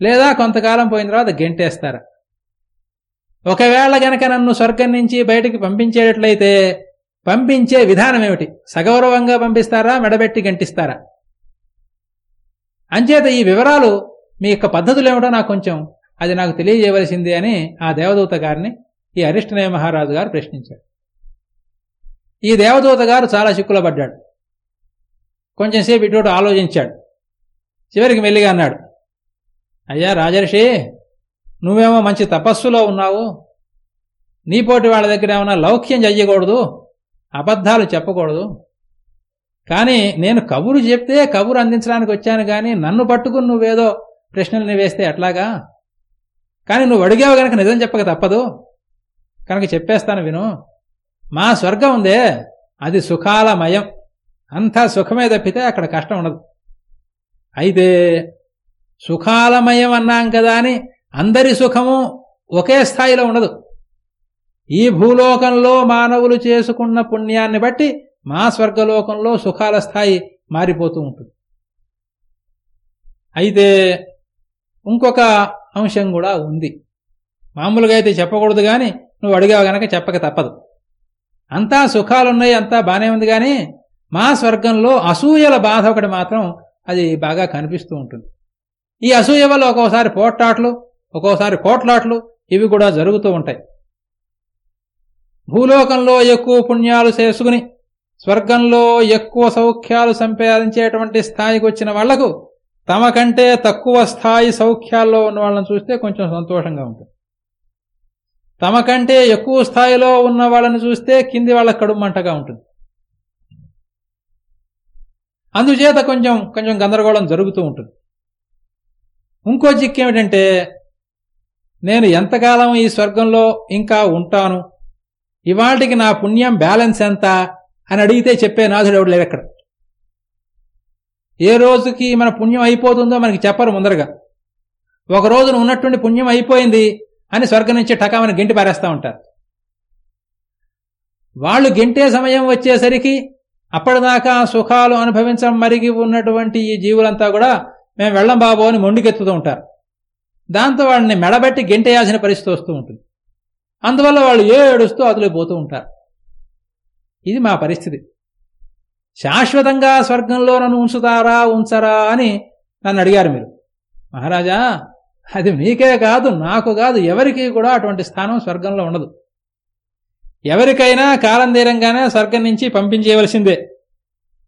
లేదా కొంతకాలం పోయిన తర్వాత గెంటేస్తారా? ఒకవేళ గనక నన్ను స్వర్గం నుంచి బయటికి పంపించేటట్లయితే పంపించే విధానం ఏమిటి? సగౌరవంగా పంపిస్తారా? మెడబెట్టి గంటిస్తారా? అంచేత ఈ వివరాలు మీ యొక్క పద్ధతులు ఏమిటో నాకు కొంచెం అది నాకు తెలియజేయవలసింది అని ఆ దేవదూత గారిని ఈ అరిష్టనయ మహారాజు గారు ప్రశ్నించాడు ఈ దేవదూత గారు చాలా చిక్కులో పడ్డాడు కొంచెంసేపు ఇటు ఆలోచించాడు. చివరికి మెల్లిగా అన్నాడు అయ్యా రాజర్షి నువ్వేమో మంచి తపస్సులో ఉన్నావు. నీపోటి వాళ్ళ దగ్గర ఏమైనా లౌక్యం చెయ్యకూడదు అబద్ధాలు చెప్పకూడదు. కానీ నేను కబురు చెప్తే కబురు అందించడానికి వచ్చాను కానీ నన్ను పట్టుకుని నువ్వేదో ప్రశ్నల్ని వేస్తే ఎట్లాగా కానీ నువ్వు అడిగావు గనక నిజం చెప్పక తప్పదు. కనుక చెప్పేస్తాను విను. మా స్వర్గం ఉందే. అది సుఖాలమయం. అంతా సుఖమే తప్పితే అక్కడ కష్టం ఉండదు. అయితే సుఖాలమయం అన్నాం కదా అని అందరి సుఖము ఒకే స్థాయిలో ఉండదు. ఈ భూలోకంలో మానవులు చేసుకున్న పుణ్యాన్ని బట్టి మా స్వర్గలోకంలో సుఖాల స్థాయి మారిపోతూ ఉంటుంది. అయితే ఇంకొక అంశం కూడా ఉంది. మామూలుగా అయితే చెప్పకూడదు కానీ నువ్వు అడిగావు గనక చెప్పక తప్పదు. అంతా సుఖాలున్నాయి అంతా బానే ఉంది కానీ మా స్వర్గంలో అసూయల బాధ ఒకటి మాత్రం అది బాగా కనిపిస్తూ ఉంటుంది. ఈ అసూయ వల్ల ఒక్కోసారి పోట్లాట్లు ఒక్కోసారి కోట్లాట్లు ఇవి కూడా జరుగుతూ ఉంటాయి. భూలోకంలో ఎక్కువ పుణ్యాలు చేసుకుని స్వర్గంలో ఎక్కువ సౌఖ్యాలు సంపాదించేటువంటి స్థాయికి వచ్చిన వాళ్ళకు తమ కంటే తక్కువ స్థాయి సౌఖ్యాల్లో ఉన్న వాళ్ళని చూస్తే కొంచెం సంతోషంగా ఉంటుంది. తమ కంటే ఎక్కువ స్థాయిలో ఉన్న వాళ్ళని చూస్తే కింది వాళ్ళ కడుమంటగా ఉంటుంది. అందుచేత కొంచెం కొంచెం గందరగోళం జరుగుతూ ఉంటుంది. ఇంకో జిక్కేమిటంటే నేను ఎంతకాలం ఈ స్వర్గంలో ఇంకా ఉంటాను? ఇవాళకి నా పుణ్యం బ్యాలెన్స్ ఎంత అని అడిగితే చెప్పే నాథుడు ఎవడు లేడు అక్కడ. ఏ రోజుకి మన పుణ్యం అయిపోతుందో మనకి చెప్పరు ముందరగా. ఒక రోజున ఉన్నటువంటి పుణ్యం అయిపోయింది అని స్వర్గం నుంచి టకామని గెంటి పారేస్తూ ఉంటారు. వాళ్ళు గెంటే సమయం వచ్చేసరికి అప్పటిదాకా సుఖాలు అనుభవించడం మరిగి ఉన్నటువంటి ఈ జీవులంతా కూడా మేము వెళ్ళం బాబు అని మొండికెత్తుతూ ఉంటారు. దాంతో వాళ్ళని మెడబెట్టి గెంటేయాల్సిన పరిస్థితి వస్తూ ఉంటుంది. అందువల్ల వాళ్ళు ఏ ఏడుస్తూ అదులైపోతూ ఉంటారు. ఇది మా పరిస్థితి. శాశ్వతంగా స్వర్గంలో నన్ను ఉంచుతారా ఉంచరా అని నన్ను అడిగారు మీరు. మహారాజా అది మీకే కాదు నాకు కాదు ఎవరికి కూడా అటువంటి స్థానం స్వర్గంలో ఉండదు. ఎవరికైనా కాలం తీరంగానే స్వర్గం నుంచి పంపించేయవలసిందే.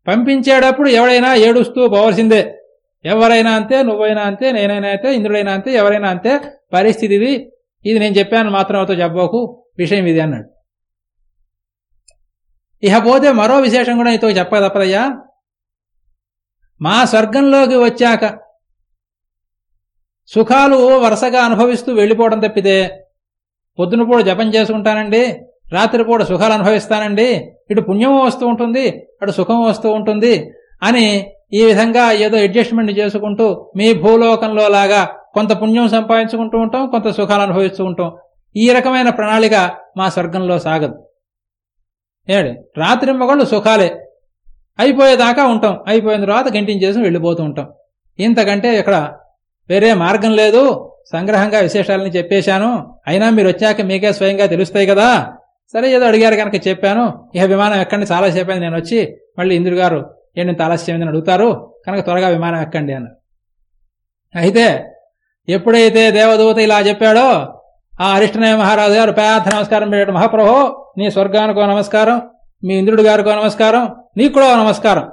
పంపించేటప్పుడు ఎవడైనా ఏడుస్తూ పోవలసిందే. ఎవరైనా అంతే నువ్వైనా అంతే నేనైనా అంతే ఇంద్రుడైనా అంతే ఎవరైనా అంతే పరిస్థితి ఇది నేను చెప్పాను మాత్రం అవుతో చెప్పబోకు విషయం ఇది అన్నాడు. ఇకపోతే మరో విశేషం కూడా నీతో చెప్పక తప్పదయ్యా. మా స్వర్గంలోకి వచ్చాక సుఖాలు వరుసగా అనుభవిస్తూ వెళ్ళిపోవడం తప్పితే పొద్దునపూట జపం చేసుకుంటానండి రాత్రిపూట సుఖాలు అనుభవిస్తానండి ఇటు పుణ్యం వస్తూ ఉంటుంది అటు సుఖం వస్తూ ఉంటుంది అని ఈ విధంగా ఏదో అడ్జస్ట్మెంట్ చేసుకుంటూ మీ భూలోకంలో లాగా కొంత పుణ్యం సంపాదించుకుంటూ ఉంటాం కొంత సుఖాలు అనుభవిస్తూ ఉంటాం. ఈ రకమైన ప్రణాళిక మా స్వర్గంలో సాగదు. ఏడు రాత్రి మొగళ్ళు సుఖాలే. అయిపోయేదాకా ఉంటాం. అయిపోయిన తర్వాత గంటించేసి వెళ్ళిపోతూ ఉంటాం. ఇంతకంటే ఇక్కడ వేరే మార్గం లేదు. సంగ్రహంగా విశేషాలని చెప్పేశాను. అయినా మీరు వచ్చాక మీకే స్వయంగా తెలుస్తాయి కదా. సరే ఏదో అడిగారు కనుక చెప్పాను. ఇక విమానం ఎక్కండి చాలా నేను వచ్చి మళ్ళీ ఇంద్రుడు గారు ఏంటి ఆలస్యం అడుగుతారు. కనుక త్వరగా విమానం ఎక్కండి అన్నారు. అయితే ఎప్పుడైతే దేవదూత ఇలా చెప్పాడో ఆ అరిష్టనయ మహారాజు గారు పేద నమస్కారం పెట్టాడు. మహాప్రభో నీ స్వర్గానికో నమస్కారం మీ ఇంద్రుడి గారికో నమస్కారం నీకు కూడా నమస్కారం.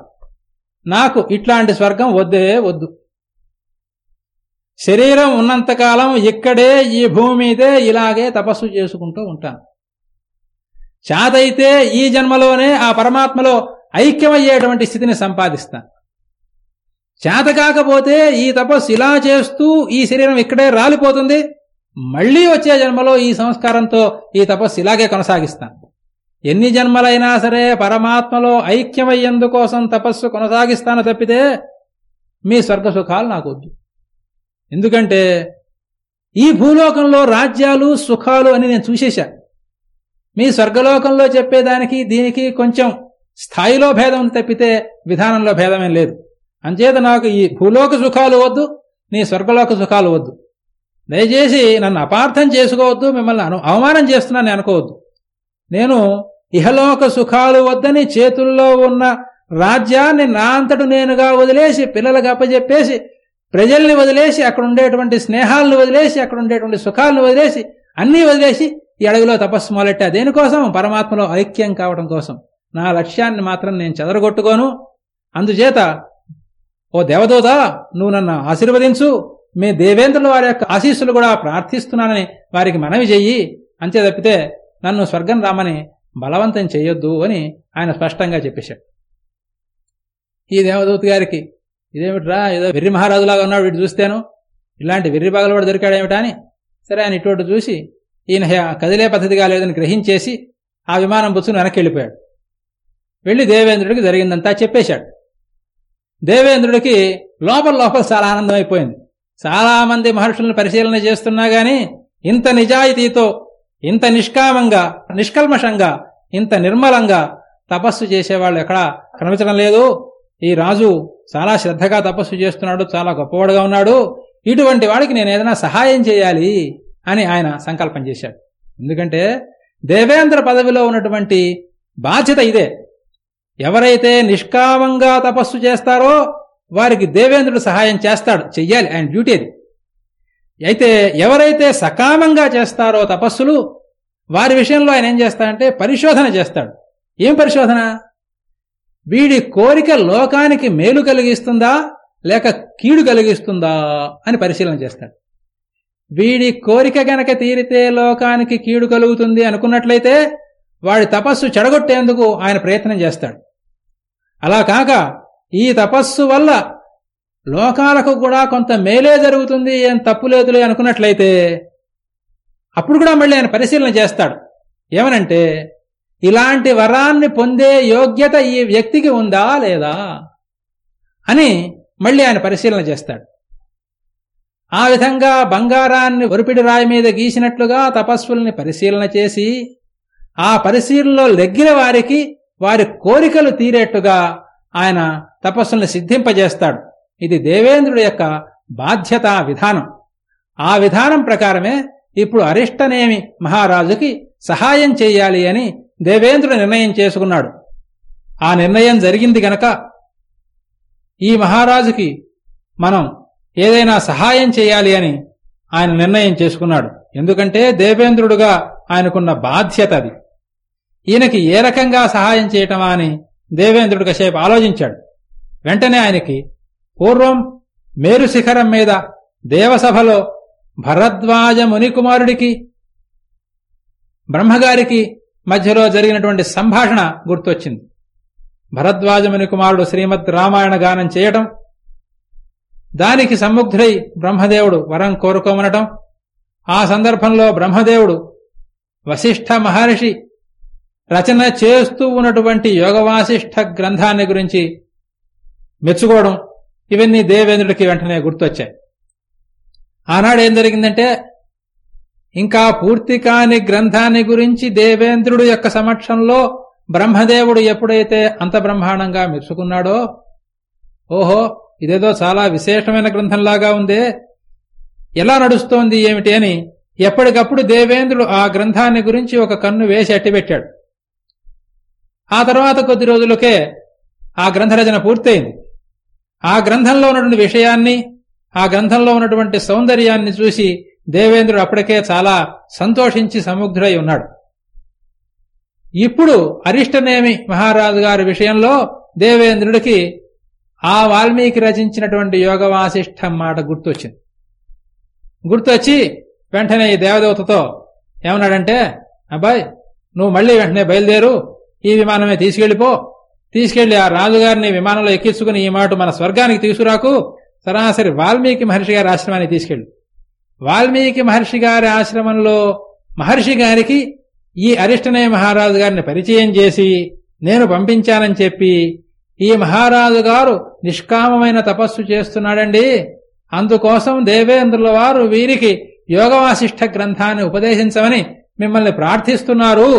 నాకు ఇట్లాంటి స్వర్గం వద్దే వద్దు. శరీరం ఉన్నంతకాలం ఇక్కడే ఈ భూమి మీదే ఇలాగే తపస్సు చేసుకుంటూ ఉంటాను. చాతైతే ఈ జన్మలోనే ఆ పరమాత్మలో ఐక్యమయ్యేటువంటి స్థితిని సంపాదిస్తాను. చేత కాకపోతే ఈ తపస్సు ఇలా చేస్తూ ఈ శరీరం ఇక్కడే రాలిపోతుంది. మళ్ళీ వచ్చే జన్మలో ఈ సంస్కారంతో ఈ తపస్సు ఇలాగే కొనసాగిస్తాను ఎన్ని జన్మలైనా సరే పరమాత్మలో ఐక్యమయ్యేందుకోసం తపస్సు కొనసాగిస్తాను తప్పితే మీ స్వర్గ సుఖాలు నాకు వద్దు ఎందుకంటే ఈ భూలోకంలో రాజ్యాలు సుఖాలు అని నేను చూసేశా. మీ స్వర్గలోకంలో చెప్పేదానికి దీనికి కొంచెం స్థాయిలో భేదం తప్పితే విధానంలో భేదమేం లేదు. అంచేత నాకు ఈ భూలోక సుఖాలు వద్దు నీ స్వర్గలోక సుఖాలు వద్దు. దయచేసి నన్ను అపార్థం చేసుకోవద్దు మిమ్మల్ని అను అవమానం చేస్తున్నాను అనుకోవద్దు. నేను ఇహలోక సుఖాలు వద్దని చేతుల్లో ఉన్న రాజ్యాన్ని నా అంతటు నేనుగా వదిలేసి పిల్లలకు అప్పచెప్పేసి ప్రజల్ని వదిలేసి అక్కడ ఉండేటువంటి స్నేహాలను వదిలేసి అక్కడ ఉండేటువంటి సుఖాలను వదిలేసి అన్నీ వదిలేసి ఈ అడవిలో తపస్సు మొదలెట్టా. దేనికోసం? పరమాత్మలో ఐక్యం కావడం కోసం. నా లక్ష్యాన్ని మాత్రం నేను చెదరగొట్టుకోను. అందుచేత ఓ దేవదూత నువ్వు నన్ను ఆశీర్వదించు. మీ దేవేంద్రుల వారి యొక్క ఆశీస్సులు కూడా ప్రార్థిస్తున్నానని వారికి మనవి చెయ్యి. అంతే తప్పితే నన్ను స్వర్గం రామని బలవంతం చేయొద్దు అని ఆయన స్పష్టంగా చెప్పేశాడు. ఈ దేవదూత గారికి ఇదేమిట్రా ఏదో వెర్రి మహారాజులాగా ఉన్నాడు వీడు చూస్తేను. ఇలాంటి వెర్రి బాగలు కూడా దొరికాడేమిటా అని సరే ఆయన ఇటువంటి చూసి ఈయన కదిలే పద్ధతిగా లేదని గ్రహించేసి ఆ విమానం బుచ్చును వెనక్కి వెళ్ళిపోయాడు. వెళ్ళి దేవేంద్రుడికి జరిగిందంతా చెప్పేశాడు. దేవేంద్రుడికి లోపల లోపల చాలా ఆనందం అయిపోయింది చాలా మంది మహర్షులను పరిశీలన చేస్తున్నా గాని ఇంత నిజాయితీతో ఇంత నిష్కామంగా నిష్కల్మషంగా ఇంత నిర్మలంగా తపస్సు చేసేవాళ్ళు ఎక్కడా కనిపించడం లేదు. ఈ రాజు చాలా శ్రద్ధగా తపస్సు చేస్తున్నాడు చాలా గొప్పవాడుగా ఉన్నాడు. ఇటువంటి వాడికి నేను ఏదైనా సహాయం చేయాలి అని ఆయన సంకల్పం చేశాడు. ఎందుకంటే దేవేంద్ర పదవిలో ఉన్నటువంటి బాధ్యత ఇదే. ఎవరైతే నిష్కామంగా తపస్సు చేస్తారో వారికి దేవేంద్రుడు సహాయం చేస్తాడు. చెయ్యాలి. ఆయన డ్యూటీ అది. అయితే ఎవరైతే సకామంగా చేస్తారో తపస్సులు వారి విషయంలో ఆయన ఏం చేస్తాడంటే పరిశోధన చేస్తాడు. ఏం పరిశోధన? వీడి కోరిక లోకానికి మేలు కలిగిస్తుందా లేక కీడు కలిగిస్తుందా అని పరిశీలన చేస్తాడు. వీడి కోరిక గనక తీరితే లోకానికి కీడు కలుగుతుంది అనుకున్నట్లయితే వాడి తపస్సు చెడగొట్టేందుకు ఆయన ప్రయత్నం చేస్తాడు. అలా కాక ఈ తపస్సు వల్ల లోకాలకు కూడా కొంత మేలే జరుగుతుంది ఏం తప్పులేదులే అనుకున్నట్లయితే అప్పుడు కూడా మళ్ళీ ఆయన పరిశీలన చేస్తాడు. ఏమనంటే ఇలాంటి వరాన్ని పొందే యోగ్యత ఈ వ్యక్తికి ఉందా లేదా అని మళ్ళీ ఆయన పరిశీలన చేస్తాడు. ఆ విధంగా బంగారాన్ని ఒరిపిడి రాయి మీద గీసినట్లుగా తపస్సుల్ని పరిశీలన చేసి ఆ పరిశీలనలో లెగ్గిన వారికి వారి కోరికలు తీరేట్టుగా ఆయన తపస్సుల్ని సిద్ధింపజేస్తాడు. ఇది దేవేంద్రుడి యొక్క బాధ్యత విధానం. ఆ విధానం ప్రకారమే ఇప్పుడు అరిష్టనేమి మహారాజుకి సహాయం చేయాలి అని దేవేంద్రుడు నిర్ణయం చేసుకున్నాడు. ఆ నిర్ణయం జరిగింది గనక ఈ మహారాజుకి మనం ఏదైనా సహాయం చేయాలి అని ఆయన నిర్ణయం చేసుకున్నాడు. ఎందుకంటే దేవేంద్రుడుగా ఆయనకున్న బాధ్యత అది. ఈయనకి ఏ రకంగా సహాయం చేయటమా అని దేవేంద్రుడు కాసేపు ఆలోచించాడు. వెంటనే ఆయనకి పూర్వం మేరు శిఖరం మీద దేవసభలో భరద్వాజ మునికుమారుడికి బ్రహ్మగారికి మధ్యలో జరిగినటువంటి సంభాషణ గుర్తొచ్చింది. భరద్వాజ మునికుమారుడు శ్రీమద్ రామాయణ గానం చేయటం దానికి సముగ్ధుడై బ్రహ్మదేవుడు వరం కోరుకోమనటం. ఆ సందర్భంలో బ్రహ్మదేవుడు వశిష్ఠ మహర్షి రచన చేస్తూ ఉన్నటువంటి యోగవాసిష్ఠ గ్రంథాన్ని గురించి మెచ్చుకోవడం ఇవన్నీ దేవేంద్రుడికి వెంటనే గుర్తొచ్చాయి. ఆనాడు ఏం జరిగిందంటే ఇంకా పూర్తి కాని గ్రంథాన్ని గురించి దేవేంద్రుడు యొక్క సమక్షంలో బ్రహ్మదేవుడు ఎప్పుడైతే అంత బ్రహ్మాండంగా మెచ్చుకున్నాడో ఓహో ఇదేదో చాలా విశేషమైన గ్రంథంలాగా ఉందే. ఎలా నడుస్తోంది ఏమిటి అని ఎప్పటికప్పుడు దేవేంద్రుడు ఆ గ్రంథాన్ని గురించి ఒక కన్ను వేసి అట్టిపెట్టాడు. ఆ తర్వాత కొద్ది రోజులకే ఆ గ్రంథరచన పూర్తయింది. ఆ గ్రంథంలో ఉన్నటువంటి విషయాన్ని ఆ గ్రంథంలో ఉన్నటువంటి సౌందర్యాన్ని చూసి దేవేంద్రుడు అప్పటికే చాలా సంతోషించి సముగ్ధుడై ఉన్నాడు. ఇప్పుడు అరిష్టనేమి మహారాజు గారి విషయంలో దేవేంద్రుడికి ఆ వాల్మీకి రచించినటువంటి యోగ వాసిష్టం మాట గుర్తొచ్చింది. గుర్తొచ్చి వెంటనే ఈ దేవదేవతతో ఏమన్నాడంటే అబ్బాయి నువ్వు మళ్ళీ వెంటనే బయలుదేరు ఈ విమానమే తీసుకెళ్ళిపో తీసుకెళ్ళి ఆ రాజుగారిని విమానంలో ఎక్కించుకుని ఈ మాట మన స్వర్గానికి తీసుకురాకు. సరాసరి వాల్మీకి మహర్షి గారి ఆశ్రమానికి తీసుకెళ్ళి. వాల్మీకి మహర్షి గారి ఆశ్రమంలో మహర్షి గారికి ఈ అరిష్టనయ మహారాజు గారిని పరిచయం చేసి నేను పంపించానని చెప్పి ఈ మహారాజు గారు నిష్కామమైన తపస్సు చేస్తున్నాడండి. అందుకోసం దేవేంద్రుల వారు వీరికి యోగవాసిష్ఠ గ్రంథాన్ని ఉపదేశించమని మిమ్మల్ని ప్రార్థిస్తున్నారు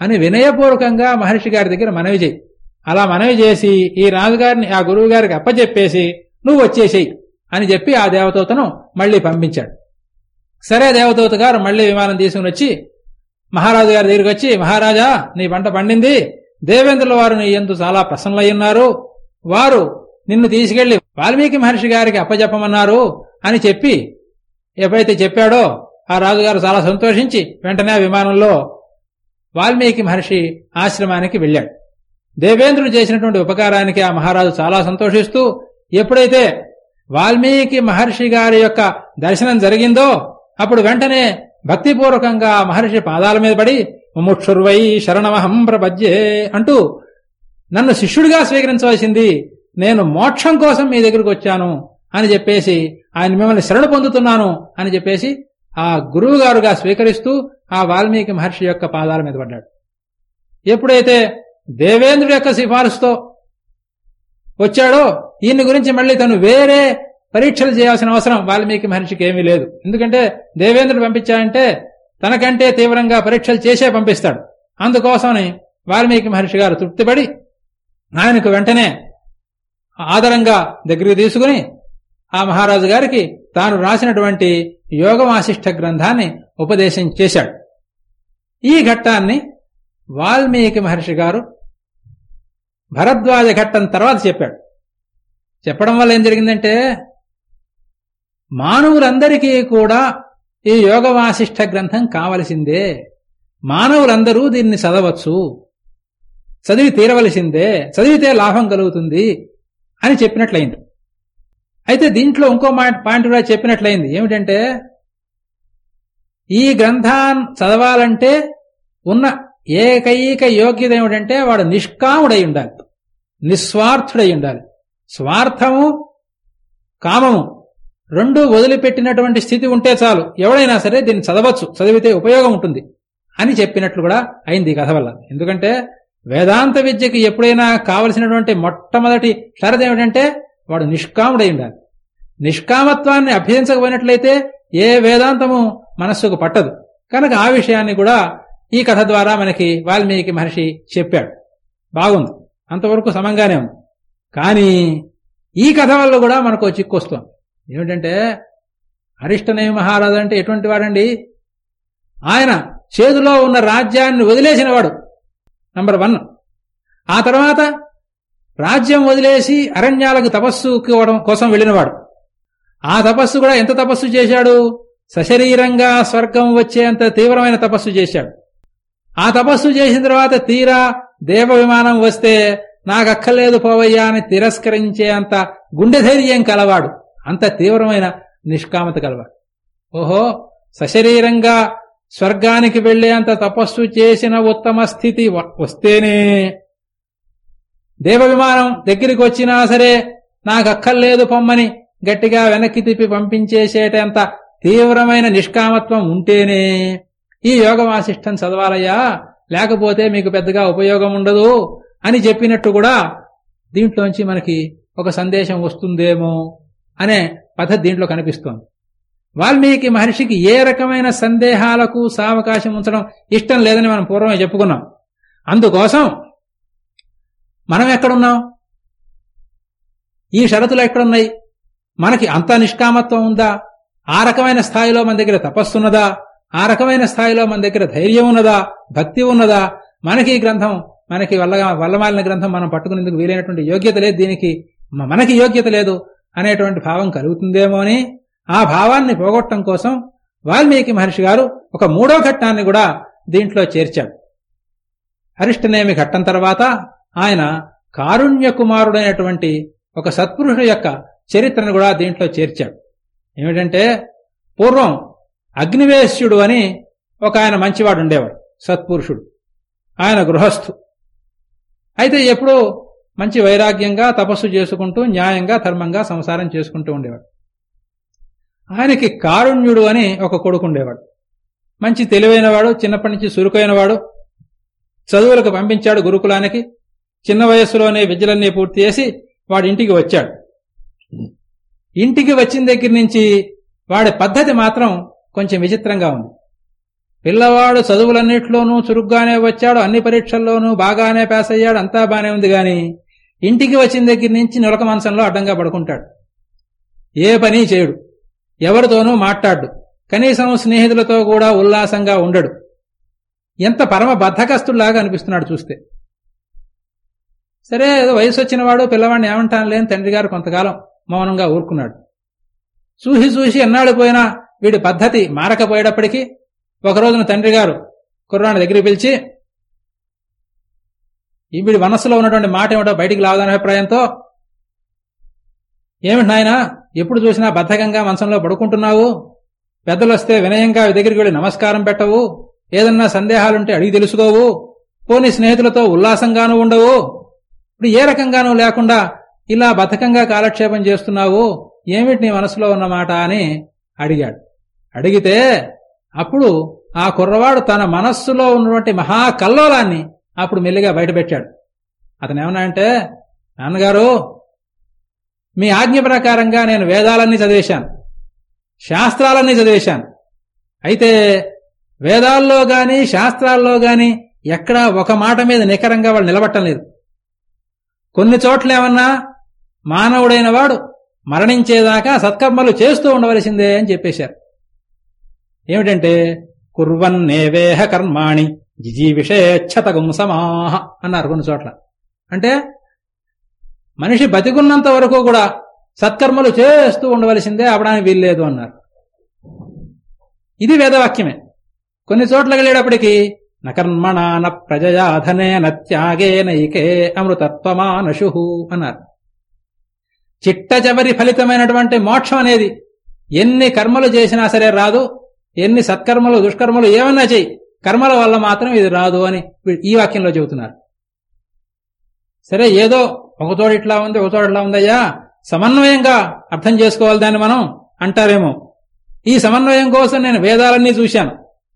అని వినయపూర్వకంగా మహర్షి గారి దగ్గర మనవి చేయి. అలా మనవి చేసి ఈ రాజుగారిని ఆ గురువు గారికి అప్పచెప్పేసి నువ్వు వచ్చేసేయి అని చెప్పి ఆ దేవదూతను మళ్ళీ పంపించాడు. సరే దేవదూత గారు మళ్ళీ విమానం తీసుకుని వచ్చి మహారాజు గారి దగ్గరికి వచ్చి మహారాజా నీ పంట పండింది. దేవేంద్రుల వారు నీ ఎందు చాలా ప్రసన్నలయ్యున్నారు వారు నిన్ను తీసుకెళ్ళి వాల్మీకి మహర్షి గారికి అప్పజెప్పమన్నారు అని చెప్పి ఎప్పుడైతే చెప్పాడో ఆ రాజుగారు చాలా సంతోషించి వెంటనే ఆ విమానంలో వాల్మీకి మహర్షి ఆశ్రమానికి వెళ్ళాడు. దేవేంద్రుడు చేసినటువంటి ఉపకారానికి ఆ మహారాజు చాలా సంతోషిస్తూ ఎప్పుడైతే వాల్మీకి మహర్షి గారి యొక్క దర్శనం జరిగిందో అప్పుడు వెంటనే భక్తిపూర్వకంగా మహర్షి పాదాల మీద పడి ముముక్షుర్వై శరణమహం ప్రపద్యే అంటూ నన్ను శిష్యుడిగా స్వీకరించవలసింది నేను మోక్షం కోసం మీ దగ్గరకు వచ్చాను అని చెప్పేసి ఆయన మిమ్మల్ని శరణు పొందుతున్నాను అని చెప్పేసి ఆ గురువు గారుగా స్వీకరిస్తూ ఆ వాల్మీకి మహర్షి యొక్క పాదాల మీద పడ్డాడు. ఎప్పుడైతే దేవేంద్రుడి యొక్క సిఫారసుతో వచ్చాడో ఈయన గురించి మళ్ళీ తను వేరే పరీక్షలు చేయాల్సిన అవసరం వాల్మీకి మహర్షికి ఏమీ లేదు. ఎందుకంటే దేవేంద్రుడు పంపించాడంటే తనకంటే తీవ్రంగా పరీక్షలు చేసే పంపిస్తాడు. అందుకోసమని వాల్మీకి మహర్షి గారు తృప్తిపడి ఆయనకు వెంటనే ఆదరంగా దగ్గరికి తీసుకుని ఆ మహారాజు గారికి తాను రాసినటువంటి యోగవాసిష్ఠ గ్రంథాన్ని ఉపదేశం చేశాడు. ఈ ఘట్టాన్ని వాల్మీకి మహర్షి గారు భరద్వాజ ఘట్టం తర్వాత చెప్పాడు. చెప్పడం వల్ల ఏం జరిగిందంటే మానవులందరికీ కూడా ఈ యోగ వాసిష్ఠ గ్రంథం కావలసిందే. మానవులందరూ దీన్ని చదవచ్చు. చదివి తీరవలసిందే. చదివితే లాభం కలుగుతుంది అని చెప్పినట్లయింది. అయితే దీంట్లో ఇంకో పాయింట్ కూడా చెప్పినట్లయింది. ఏమిటంటే ఈ గ్రంథాన్ని చదవాలంటే ఉన్న ఏకైక యోగ్యత ఏమిటంటే వాడు నిష్కాముడై ఉండాలి. నిస్వార్థుడై ఉండాలి. స్వార్థము కామము. రెండు వదిలిపెట్టినటువంటి స్థితి ఉంటే చాలు. ఎవడైనా సరే దీన్ని చదవచ్చు. చదివితే ఉపయోగం ఉంటుంది. అని చెప్పినట్లు కూడా అయింది ఈ కథ వల్ల. ఎందుకంటే వేదాంత విద్యకి ఎప్పుడైనా కావలసినటువంటి మొట్టమొదటి షరత్ ఏమిటంటే వాడు నిష్కాముడై ఉండాలి. నిష్కామత్వాన్ని అభ్యసించకపోయినట్లయితే ఏ వేదాంతము మనస్సుకు పట్టదు. కనుక ఆ విషయాన్ని కూడా ఈ కథ ద్వారా మనకి వాల్మీకి మహర్షి చెప్పాడు. బాగుంది. అంతవరకు సమంగానే ఉంది. కానీ ఈ కథ వల్ల కూడా మనకు చిక్కొస్తుంది ఏమిటంటే అరిష్టనేమి మహారాజు అంటే ఎటువంటి వాడండి? ఆయన చేతిలో ఉన్న రాజ్యాన్ని వదిలేసినవాడు నంబర్ వన్. ఆ తర్వాత రాజ్యం వదిలేసి అరణ్యాలకు తపస్సు కోసం వెళ్ళినవాడు. ఆ తపస్సు కూడా ఎంత తపస్సు చేశాడు? సశరీరంగా స్వర్గం వచ్చేంత తీవ్రమైన తపస్సు చేశాడు. ఆ తపస్సు చేసిన తర్వాత తీరా దేవ విమానం వస్తే నాకక్కర్లేదు పోవయ్యా అని తిరస్కరించే అంత గుండె ధైర్యం కలవాడు. అంత తీవ్రమైన నిష్కామత కలవాడు. ఓహో సశరీరంగా స్వర్గానికి వెళ్ళేంత తపస్సు చేసిన ఉత్తమ స్థితి వస్తేనే దేవ విమానం దగ్గరికి వచ్చినా సరే నాకు అక్కర్లేదు పొమ్మని గట్టిగా వెనక్కి తిప్పి పంపించేసేటంత తీవ్రమైన నిష్కామత్వం ఉంటేనే ఈ యోగ వాసిష్టం చదవాలయ్యా లేకపోతే మీకు పెద్దగా ఉపయోగం ఉండదు అని చెప్పినట్టు కూడా దీంట్లోంచి మనకి ఒక సందేశం వస్తుందేమో. అనే పద్ధతి దీంట్లో కనిపిస్తోంది. వాల్మీకి మహర్షికి ఏ రకమైన సందేహాలకు సావకాశం ఉంచడం ఇష్టం లేదని మనం పూర్వమే చెప్పుకున్నాం. అందుకోసం మనం ఎక్కడున్నాం? ఈ షరతులు ఎక్కడున్నాయి? మనకి అంత నిష్కామత్వం ఉందా? ఆ రకమైన స్థాయిలో మన దగ్గర తపస్సున్నదా ఆ రకమైన స్థాయిలో మన దగ్గర ధైర్యం ఉన్నదా? భక్తి ఉన్నదా? మనకి ఈ గ్రంథం మనకి వల్ల వల్లమాలిన గ్రంథం మనం పట్టుకునేందుకు వీలైనటువంటి యోగ్యత లేదు. దీనికి మనకి యోగ్యత లేదు. అనేటువంటి భావం కలుగుతుందేమో అని ఆ భావాన్ని పోగొట్టడం కోసం వాల్మీకి మహర్షి గారు ఒక మూడో ఘట్టాన్ని కూడా దీంట్లో చేర్చాడు అరిష్టనేమి ఘట్టం తర్వాత ఆయన కారుణ్య కుమారుడైనటువంటి ఒక సత్పురుషుడు యొక్క చరిత్రను కూడా దీంట్లో చేర్చాడు ఏమిటంటే పూర్వం అగ్నివేశ్యుడు అని ఒక ఆయన మంచివాడు ఉండేవాడు సత్పురుషుడు. ఆయన గృహస్థు. అయితే ఎప్పుడూ మంచి వైరాగ్యంగా తపస్సు చేసుకుంటూ న్యాయంగా ధర్మంగా సంసారం చేసుకుంటూ ఉండేవాడు. ఆయనకి కారుణ్యుడు అని ఒక కొడుకు ఉండేవాడు. మంచి తెలివైనవాడు చిన్నప్పటి నుంచి చురుకైనవాడు. చదువులకు పంపించాడు గురుకులానికి. చిన్న వయస్సులోనే విద్యలన్నీ పూర్తి చేసి వాడి ఇంటికి వచ్చాడు. ఇంటికి వచ్చిన దగ్గర నుంచి వాడి పద్ధతి మాత్రం కొంచెం విచిత్రంగా ఉంది. పిల్లవాడు చదువులన్నింటిలోనూ చురుగ్గానే వచ్చాడు అన్ని పరీక్షల్లోనూ బాగానే పాస్ అయ్యాడు అంతా బానే ఉంది కానీ ఇంటికి వచ్చిన దగ్గర నుంచి నులక మంచంలో అడ్డంగా పడుకుంటాడు. ఏ పని చేయడు. ఎవరితోనూ మాట్లాడు. కనీసం స్నేహితులతో కూడా ఉల్లాసంగా ఉండడు. ఎంత పరమ బద్ధకస్తుల్లాగా అనిపిస్తున్నాడు చూస్తే. సరే ఏదో వయసు వచ్చినవాడు పిల్లవాడిని ఏమంటాను లేని తండ్రి గారు కొంతకాలం మౌనంగా ఊరుకున్నాడు. చూసి చూసి ఎన్నాళ్ళు పోయినా వీడి పద్ధతి మారకపోయేటప్పటికీ ఒక రోజున తండ్రి గారు కుర్రాడి దగ్గరికి పిలిచి వీడి మనస్సులో ఉన్నటువంటి మాట ఏమిటో బయటికి లావదనే అభిప్రాయంతో ఏమిటి నాయనా ఎప్పుడు చూసినా బద్ధకంగా మంచంలో పడుకుంటున్నావు? పెద్దలు వస్తే వినయంగా దగ్గరికి వెళ్ళి నమస్కారం పెట్టవు? ఏదన్నా సందేహాలుంటే అడిగి తెలుసుకోవు? పోని స్నేహితులతో ఉల్లాసంగానూ ఉండవు? ఇప్పుడు ఏ రకంగానూ లేకుండా ఇలా బద్ధకంగా కాలక్షేపం చేస్తున్నావు? ఏమిటి నీ మనసులో ఉన్న మాట? అని అడిగాడు. అడిగితే అప్పుడు ఆ కుర్రవాడు తన మనస్సులో ఉన్నటువంటి మహాకల్లోలాన్ని అప్పుడు మెల్లిగా బయటపెట్టాడు. అతను ఏమన్నా అంటే నాన్నగారు మీ ఆజ్ఞ ప్రకారంగా నేను వేదాలన్నీ చదివేశాను. శాస్త్రాలన్నీ చదివేశాను. అయితే వేదాల్లో గాని శాస్త్రాల్లో గాని ఎక్కడా ఒక మాట మీద నికరంగా వాళ్ళు నిలబట్టం లేదు. కొన్ని చోట్ల ఏమన్నా మానవుడైన వాడు మరణించేదాకా సత్కర్మలు చేస్తూ ఉండవలసిందే అని చెప్పేశారు. ఏమిటంటే కుర్వన్నేవేహ కర్మాణి జిజీవిషేచ్ఛతగుం సమాహ అన్నారు కొన్ని చోట్ల. అంటే మనిషి బతికున్నంత వరకు కూడా సత్కర్మలు చేస్తూ ఉండవలసిందే అవడానికి వీల్లేదు అన్నారు. ఇది వేదవాక్యమే. కొన్ని చోట్లకి వెళ్ళేటప్పటికీ నకర్మణ న ప్రజయా నత్యాగే నైకే అమృతత్వమానశు అన్నారు. చిట్ట చివరి ఫలితమైనటువంటి మోక్షం అనేది ఎన్ని కర్మలు చేసినా సరే రాదు ఎన్ని సత్కర్మలు దుష్కర్మలు ఏమన్నా చెయ్యి కర్మల వల్ల మాత్రం ఇది రాదు అని ఈ వాక్యంలో చెబుతున్నారు. సరే ఏదో ఒకతోడు ఇట్లా ఉంది ఒకతోడు ఇట్లా ఉందయ్యా. సమన్వయంగా అర్థం చేసుకోవాలి దాన్ని మనం అంటారేమో. ఈ సమన్వయం కోసం నేను వేదాలన్నీ చూశాను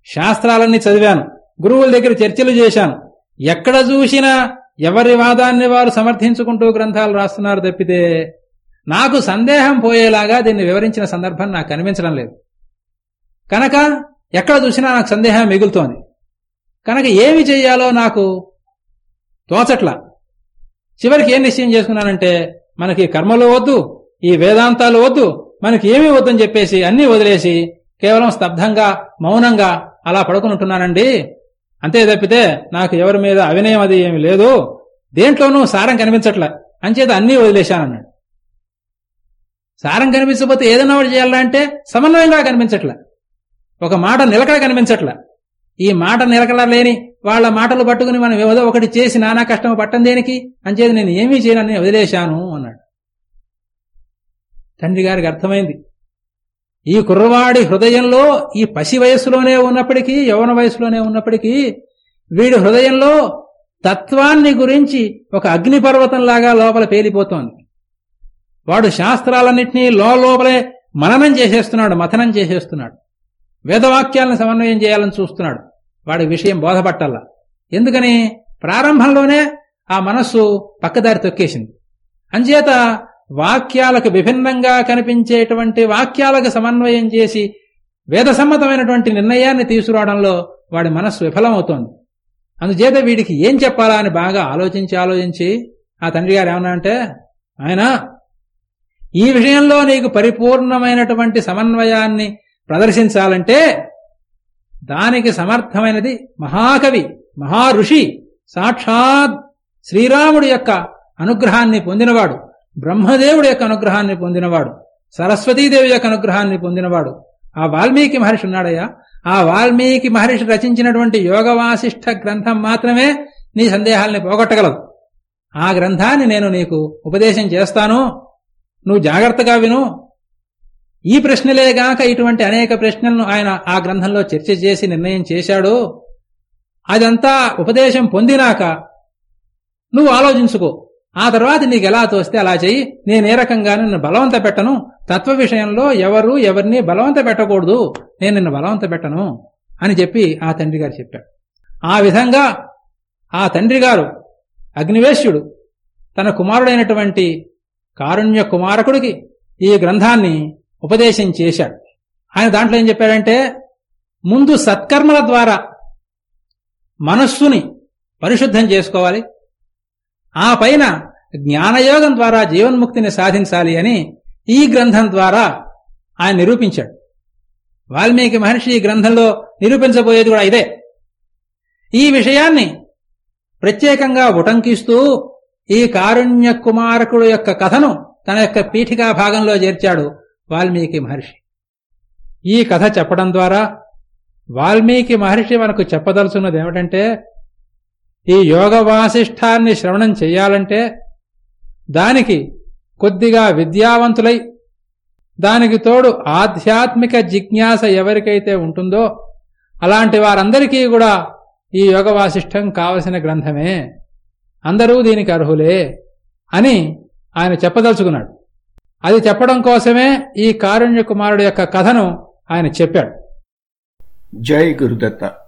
శాస్త్రాలన్నీ చదివాను గురువుల దగ్గర చర్చలు చేశాను. ఎక్కడ చూసినా ఎవరి వాదాన్ని వారు సమర్థించుకుంటూ గ్రంథాలు రాస్తున్నారు తప్పితే నాకు సందేహం పోయేలాగా దీన్ని వివరించిన సందర్భం నాకు కనిపించడం లేదు. కనుక ఎక్కడ చూసినా నాకు సందేహం మిగులుతోంది. కనుక ఏమి చేయాలో నాకు తోచట్లా. చివరికి ఏం నిశ్చయం చేసుకున్నానంటే మనకి కర్మలు వద్దు ఈ వేదాంతాలు వద్దు మనకి ఏమీ వద్దని చెప్పేసి అన్నీ వదిలేసి కేవలం స్తబ్దంగా మౌనంగా అలా పడుకుని అంతే తప్పితే నాకు ఎవరి మీద అవినయం అది ఏమి లేదు. దేంట్లోనూ సారం కనిపించట్లే. అంచేత అన్నీ వదిలేశానన్నాడు. సారం కనిపించకపోతే ఏదైనా ఒకటి చేయాలంటే సమన్వయంగా కనిపించట్లే. ఒక మాట నిలకడ కనిపించట్లే. ఈ మాట నిలకడ లేని వాళ్ళ మాటలు పట్టుకుని మనం ఏదో ఒకటి చేసి నానా కష్టం పట్టం దేనికి? అంచేది నేను ఏమీ చేయనని వదిలేశాను అన్నాడు. తండ్రి గారికి అర్థమైంది. ఈ కుర్రవాడి హృదయంలో ఈ పసి వయస్సులోనే ఉన్నప్పటికీ యవన వయసులోనే ఉన్నప్పటికీ వీడి హృదయంలో తత్వాన్ని గురించి ఒక అగ్నిపర్వతంలాగా లోపల పేలిపోతోంది. వాడు శాస్త్రాలన్నింటినీ లోపలే మననం చేసేస్తున్నాడు మథనం చేసేస్తున్నాడు. వేదవాక్యాలను సమన్వయం చేయాలని చూస్తున్నాడు. వాడి విషయం బోధపట్టాల ఎందుకని? ప్రారంభంలోనే ఆ మనస్సు పక్కదారి తొక్కేసింది. అంచేత వాక్యాలకు విభిన్నంగా కనిపించేటువంటి వాక్యాలకు సమన్వయం చేసి వేదసమ్మతమైనటువంటి నిర్ణయాన్ని తీసుకురావడంలో వాడి మనస్సు విఫలమవుతోంది. అందుచేత వీడికి ఏం చెప్పాలా అని బాగా ఆలోచించి ఆలోచించి ఆ తండ్రి గారు ఏమన్నా అంటే ఆయన ఈ విషయంలో నీకు పరిపూర్ణమైనటువంటి సమన్వయాన్ని ప్రదర్శించాలంటే దానికి సమర్థమైనది మహాకవి మహారుషి సాక్షాత్ శ్రీరాముడి యొక్క అనుగ్రహాన్ని పొందినవాడు బ్రహ్మదేవుడి యొక్క అనుగ్రహాన్ని పొందినవాడు సరస్వతీదేవి యొక్క అనుగ్రహాన్ని పొందినవాడు. ఆ వాల్మీకి మహర్షి ఉన్నాడయ్యా. ఆ వాల్మీకి మహర్షి రచించినటువంటి యోగవాసిష్ఠ గ్రంథం మాత్రమే నీ సందేహాల్ని పోగొట్టగలదు ఆ గ్రంథాన్ని నేను నీకు ఉపదేశం చేస్తాను. నువ్వు జాగ్రత్తగా విను. ఈ ప్రశ్నలేగాక ఇటువంటి అనేక ప్రశ్నలను ఆయన ఆ గ్రంథంలో చర్చ చేసి నిర్ణయం చేశాడు. అదంతా ఉపదేశం పొందినాక నువ్వు ఆలోచించుకో. ఆ తర్వాత నీకు ఎలా తోస్తే అలా చెయ్యి. ఏ రకంగా నిన్ను బలవంత పెట్టను. తత్వ విషయంలో ఎవరు ఎవరిని బలవంత పెట్టకూడదు. నేను నిన్ను బలవంత పెట్టను అని చెప్పి ఆ తండ్రి గారు చెప్పాడు ఆ విధంగా ఆ తండ్రి గారు అగ్నివేశ్యుడు తన కుమారుడైనటువంటి కారుణ్య కుమారకుడికి ఈ గ్రంథాన్ని ఉపదేశం చేశాడు. ఆయన దాంట్లో ఏం చెప్పాడంటే ముందు సత్కర్మల ద్వారా మనస్సుని పరిశుద్ధం చేసుకోవాలి. ఆ పైన జ్ఞానయోగం ద్వారా జీవన్ముక్తిని సాధించాలి అని ఈ గ్రంథం ద్వారా ఆయన నిరూపించాడు. వాల్మీకి మహర్షి ఈ గ్రంథంలో నిరూపించబోయేది కూడా ఇదే. ఈ విషయాన్ని ప్రత్యేకంగా ఉటంకిస్తూ ఈ కారుణ్య కుమారకుడు యొక్క కథను తన యొక్క పీఠికా భాగంలో చేర్చాడు వాల్మీకి మహర్షి. ఈ కథ చెప్పడం ద్వారా వాల్మీకి మహర్షి మనకు చెప్పదలుచున్నది ఏమిటంటే ఈ యోగ వాసిష్టాన్ని శ్రవణం చెయ్యాలంటే దానికి కొద్దిగా విద్యావంతులై దానికి తోడు ఆధ్యాత్మిక జిజ్ఞాస ఎవరికైతే ఉంటుందో అలాంటి వారందరికీ కూడా ఈ యోగ వాసిష్టం కావలసిన గ్రంథమే. అందరూ దీనికి అర్హులే అని ఆయన చెప్పదలుచుకున్నాడు. అది చెప్పడం కోసమే ఈ కారుణ్య కుమారుడు యొక్క కథను ఆయన చెప్పాడు. జై గురుదత్త.